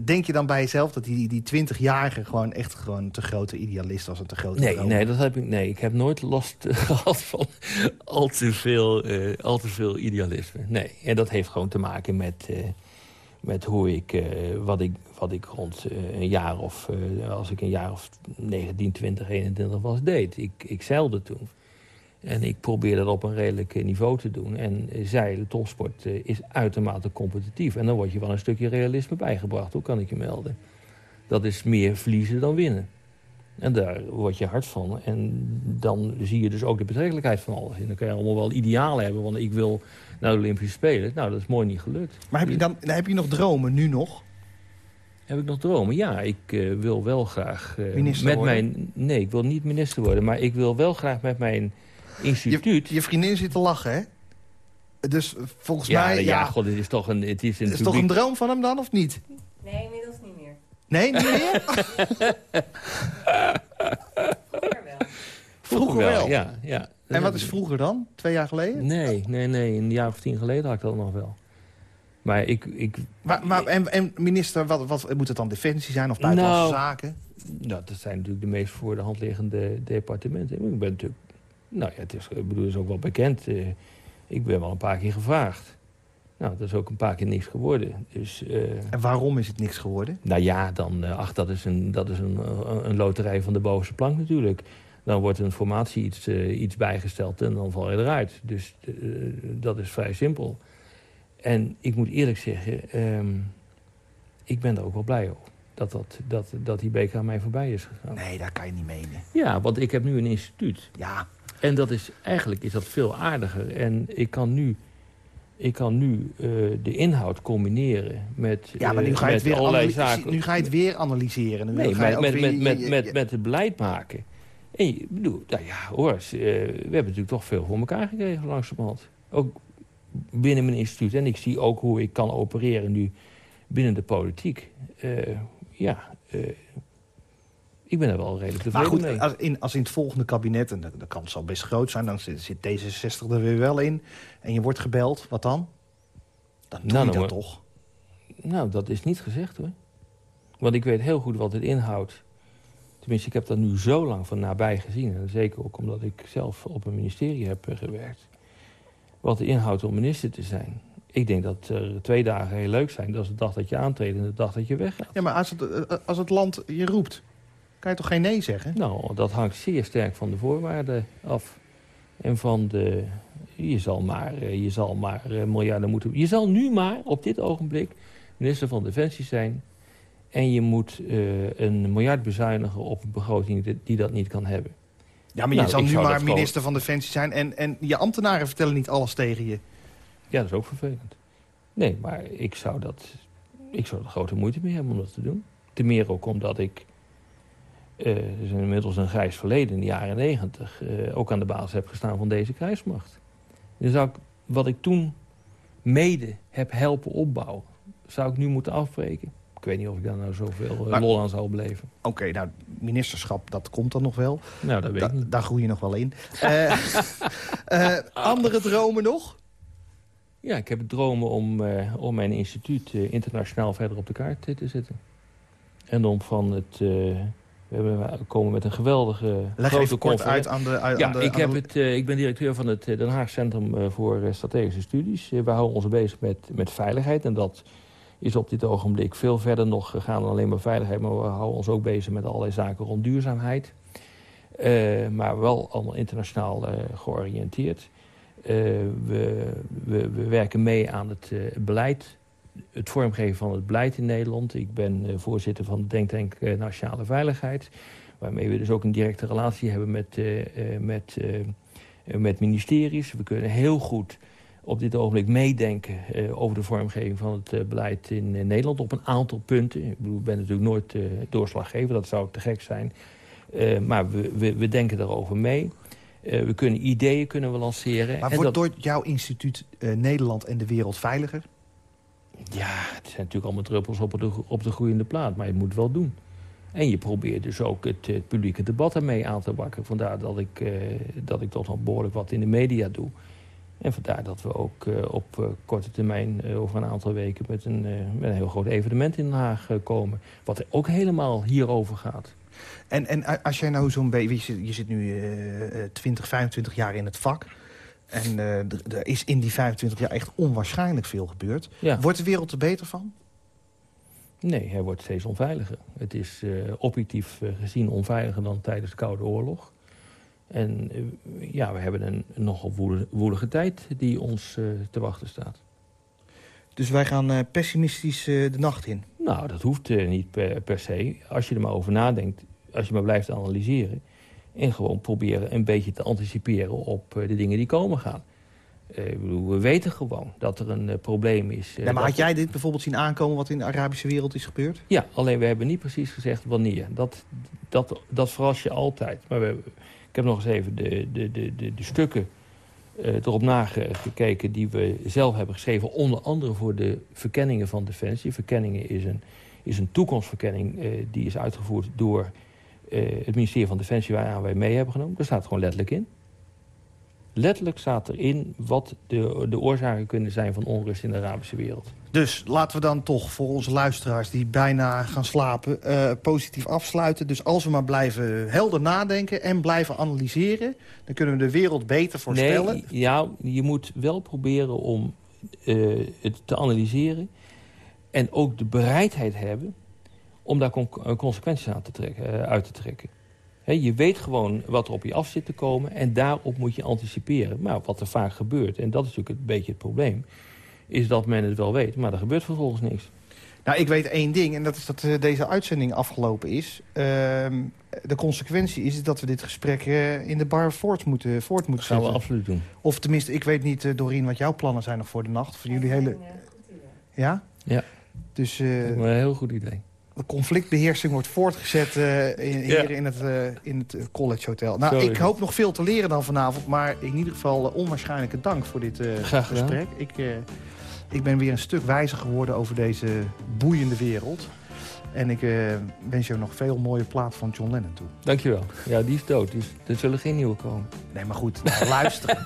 [SPEAKER 3] denk je dan bij jezelf dat die, die 20-jarige gewoon echt gewoon een te grote idealist was... en te grote
[SPEAKER 4] Nee,
[SPEAKER 3] droom?
[SPEAKER 4] nee, dat heb ik, nee, ik heb nooit last eh, gehad van al te, veel, eh, al te veel idealisme. Nee, en dat heeft gewoon te maken met, eh, met hoe ik, eh, wat ik, wat ik rond een jaar of, als ik een jaar of 19, 20, 21 was, deed. Ik, ik zeilde toen. En ik probeerde dat op een redelijk eh, niveau te doen. En eh, zeilen, topsport, eh, is uitermate competitief. En dan word je wel een stukje realisme bijgebracht, hoe kan ik je melden. Dat is meer verliezen dan winnen. En daar word je hard van. En dan zie je dus ook de betrekkelijkheid van alles. En dan kan je allemaal wel idealen hebben. Want ik wil naar de Olympische Spelen. Nou, dat is mooi niet gelukt.
[SPEAKER 3] Maar heb je, dan, heb je nog dromen, nu nog?
[SPEAKER 4] Heb ik nog dromen? Ja, ik wil wel graag... eh,
[SPEAKER 3] Minister
[SPEAKER 4] met
[SPEAKER 3] worden?
[SPEAKER 4] mijn, Nee, ik wil niet minister worden. Maar ik wil wel graag met mijn instituut...
[SPEAKER 3] Je, je vriendin zit te lachen, hè? Dus volgens
[SPEAKER 4] ja,
[SPEAKER 3] mij...
[SPEAKER 4] ja,
[SPEAKER 3] Ja,
[SPEAKER 4] god, het is toch een, het is een
[SPEAKER 3] is toch een droom van hem dan, of niet?
[SPEAKER 5] Nee, inmiddels niet meer.
[SPEAKER 3] Nee, niet meer?
[SPEAKER 5] Vroeger wel.
[SPEAKER 3] Vroeger wel.
[SPEAKER 4] Ja, ja.
[SPEAKER 3] En wat is vroeger dan? Twee jaar geleden?
[SPEAKER 4] Nee, nee, nee. Een jaar of tien geleden had ik dat nog wel. Maar ik, ik,
[SPEAKER 3] Maar, maar, en, en minister, wat, wat, moet het dan Defensie zijn of Buitenlandse
[SPEAKER 4] Nou,
[SPEAKER 3] Zaken?
[SPEAKER 4] Nou, dat zijn natuurlijk de meest voor de hand liggende departementen. Ik ben natuurlijk... Nou ja, het is, ik bedoel, is ook wel bekend. eh, ik ben wel een paar keer gevraagd. Nou, dat is ook een paar keer niks geworden. Dus, eh,
[SPEAKER 3] En waarom is het niks geworden?
[SPEAKER 4] nou ja, dan, eh, ach, dat is, een, dat is een, een, loterij van de bovenste plank natuurlijk. Dan wordt een formatie iets, iets bijgesteld en dan val je eruit. Dus dat is vrij simpel. En ik moet eerlijk zeggen, ehm, ik ben er ook wel blij over. Dat, dat, dat, dat die beker aan mij voorbij is gegaan.
[SPEAKER 3] Nee, dat kan je niet menen.
[SPEAKER 4] Ja, want ik heb nu een instituut.
[SPEAKER 3] Ja,
[SPEAKER 4] En dat is, eigenlijk is dat veel aardiger. En ik kan nu, ik kan nu eh, de inhoud combineren met,
[SPEAKER 3] ja maar nu
[SPEAKER 4] eh,
[SPEAKER 3] ga je, het weer
[SPEAKER 4] allerlei zaken.
[SPEAKER 3] nu ga je het weer analyseren. Nu
[SPEAKER 4] Nee,
[SPEAKER 3] ga je
[SPEAKER 4] met, met,
[SPEAKER 3] weer
[SPEAKER 4] met, met, met, het beleid maken. En je, bedoel, nou ja, hoor, eh, we hebben natuurlijk toch veel voor elkaar gekregen langzamerhand. Ook binnen mijn instituut. En ik zie ook hoe ik kan opereren nu binnen de politiek. Ja, ik ben er wel redelijk
[SPEAKER 3] Maar
[SPEAKER 4] tevreden
[SPEAKER 3] goed,
[SPEAKER 4] mee.
[SPEAKER 3] als in, als in het volgende kabinet, en de, de kans zal best groot zijn... dan zit, zit D66 er weer wel in en je wordt gebeld, wat dan? Dan doe
[SPEAKER 4] Nou,
[SPEAKER 3] je dat
[SPEAKER 4] maar-
[SPEAKER 3] toch?
[SPEAKER 4] Nou, dat is niet gezegd hoor. Want ik weet heel goed wat het inhoudt. Tenminste, ik heb dat nu zo lang van nabij gezien. En zeker ook omdat ik zelf op een ministerie heb eh, gewerkt. Wat het inhoudt om minister te zijn. Ik denk dat er twee dagen heel leuk zijn. Dat is de dag dat je aantreedt en de dag dat je weggaat.
[SPEAKER 3] Ja, maar als het, eh, als het land je roept, kan je toch geen nee zeggen?
[SPEAKER 4] Nou, dat hangt zeer sterk van de voorwaarden af. En van de... Je zal maar, eh, je zal maar eh, miljarden moeten... Je zal nu maar op dit ogenblik minister van Defensie zijn... en je moet eh, een miljard bezuinigen op een begroting die, dat niet kan hebben.
[SPEAKER 3] Ja, maar je
[SPEAKER 4] Nou,
[SPEAKER 3] zal nu maar minister van Defensie zijn... En, en je ambtenaren vertellen niet alles tegen je.
[SPEAKER 4] Ja, dat is ook vervelend. Nee, maar ik zou, dat, ik zou er grote moeite mee hebben om dat te doen. Ten meer ook omdat ik... is inmiddels een grijs verleden in de jaren negentig... eh, ook aan de basis heb gestaan van deze krijgsmacht. Dus zou ik, wat ik toen mede heb helpen opbouwen... zou ik nu moeten afbreken? Ik weet niet of ik daar nou zoveel eh,
[SPEAKER 3] Maar-
[SPEAKER 4] lol aan zou beleven.
[SPEAKER 3] Oké, nou, ministerschap, dat komt dan nog wel.
[SPEAKER 4] Nou, dat weet
[SPEAKER 3] Da- daar groei je nog wel in. Andere dromen nog?
[SPEAKER 4] Ja, ik heb dromen om, om mijn instituut internationaal verder op de kaart te zetten. En om van het... we, hebben, komen met een geweldige
[SPEAKER 3] Leg
[SPEAKER 4] grote
[SPEAKER 3] even kort uit aan de... Aan
[SPEAKER 4] Ja,
[SPEAKER 3] de,
[SPEAKER 4] ik, heb
[SPEAKER 3] de-
[SPEAKER 4] het, eh, ik ben directeur van het eh, Den Haag Centrum eh, voor Strategische Studies. We houden ons bezig met, met veiligheid. En dat is op dit ogenblik veel verder nog gegaan dan alleen maar veiligheid. Maar we houden ons ook bezig met allerlei zaken rond duurzaamheid. Maar wel allemaal internationaal georiënteerd. We, we, we werken mee aan het beleid, het vormgeven van het beleid in Nederland. Ik ben eh, voorzitter van de Denktank eh, Nationale Veiligheid. Waarmee we dus ook een directe relatie hebben met, eh, met, met ministeries. We kunnen heel goed op dit ogenblik meedenken over de vormgeving van het beleid in Nederland op een aantal punten. Ik bedoel, ik ben natuurlijk nooit eh, doorslaggevend, dat zou te gek zijn. Maar we, we, we denken daarover mee. We kunnen ideeën kunnen we lanceren.
[SPEAKER 3] Maar
[SPEAKER 4] En
[SPEAKER 3] wordt
[SPEAKER 4] dat-
[SPEAKER 3] door jouw instituut Nederland en de wereld veiliger?
[SPEAKER 4] Ja, het zijn natuurlijk allemaal druppels op de, op de groeiende plaat, maar je moet wel doen. En je probeert dus ook het, publieke debat ermee aan te bakken. Vandaar dat ik, eh, dat ik toch nog behoorlijk wat in de media doe. En vandaar dat we ook eh, op eh, korte termijn, over een aantal weken... Met een, een heel groot evenement in Den Haag komen. Wat ook helemaal hierover gaat.
[SPEAKER 3] En, en als jij nou zo'n beetje... Je zit, nu eh, 20, 25 jaar in het vak. En eh, er- is in die 25 jaar echt onwaarschijnlijk veel gebeurd.
[SPEAKER 4] Ja.
[SPEAKER 3] Wordt de wereld er beter van?
[SPEAKER 4] Nee, hij wordt steeds onveiliger. Het is eh, objectief eh, gezien onveiliger dan tijdens de Koude Oorlog. En ja, we hebben een nogal woelige, woelige tijd die ons te wachten staat.
[SPEAKER 3] Dus wij gaan pessimistisch de nacht in.
[SPEAKER 4] Nou, dat hoeft niet per, per se. Als je er maar over nadenkt, als je maar blijft analyseren... en gewoon proberen een beetje te anticiperen op eh, de dingen die komen gaan. Eh, ik bedoel, we weten gewoon dat er een eh, probleem is.
[SPEAKER 3] ja, maar had jij dit bijvoorbeeld zien aankomen wat in de Arabische wereld is gebeurd?
[SPEAKER 4] Ja, alleen we hebben niet precies gezegd wanneer. Dat, dat, dat verras je altijd. Maar we, ik heb nog eens even de, de, de, de, de stukken eh, erop nagekeken die we zelf hebben geschreven. Onder andere voor de verkenningen van Defensie. Verkenningen is een, is een toekomstverkenning die is uitgevoerd door het ministerie van Defensie waaraan wij mee hebben genomen. Daar staat gewoon letterlijk in. Letterlijk staat erin wat de, de oorzaken kunnen zijn van onrust in de Arabische wereld.
[SPEAKER 3] Dus laten we dan toch voor onze luisteraars die bijna gaan slapen... eh, positief afsluiten. Dus als we maar blijven helder nadenken en blijven analyseren... dan kunnen we de wereld beter voorspellen.
[SPEAKER 4] Nee, ja, je moet wel proberen om eh, het te analyseren... en ook de bereidheid hebben om daar con- eh, consequenties aan te trekken, eh, uit te trekken. Hè, je weet gewoon wat er op je af zit te komen... en daarop moet je anticiperen. Maar wat er vaak gebeurt, en dat is natuurlijk een beetje het probleem... is dat men het wel weet, maar er gebeurt vervolgens niks.
[SPEAKER 3] Nou, ik weet één ding, en dat is dat eh, deze uitzending afgelopen is. Ehm, de consequentie is dat we dit gesprek in de bar voort moeten, voort
[SPEAKER 4] Dat
[SPEAKER 3] moeten
[SPEAKER 4] gaan we
[SPEAKER 3] zetten.
[SPEAKER 4] absoluut doen.
[SPEAKER 3] Of tenminste, ik weet niet, Doreen, wat jouw plannen zijn nog voor de nacht. Voor jullie hele... Ja?
[SPEAKER 4] Ja.
[SPEAKER 3] Dus eh,
[SPEAKER 4] Dat is een heel goed idee.
[SPEAKER 3] De conflictbeheersing wordt voortgezet eh, in, hier in het, eh, in het eh, College Hotel. Nou, ik hoop nog veel te leren dan vanavond. Maar in ieder geval eh, onwaarschijnlijke dank voor dit gesprek. Ik, ik ben weer een stuk wijzer geworden over deze boeiende wereld. En ik wens je nog veel mooie plaat van John Lennon toe.
[SPEAKER 4] Dankjewel. Ja, die is dood, dus er zullen geen nieuwe komen.
[SPEAKER 3] Nee, maar goed, nou, luister.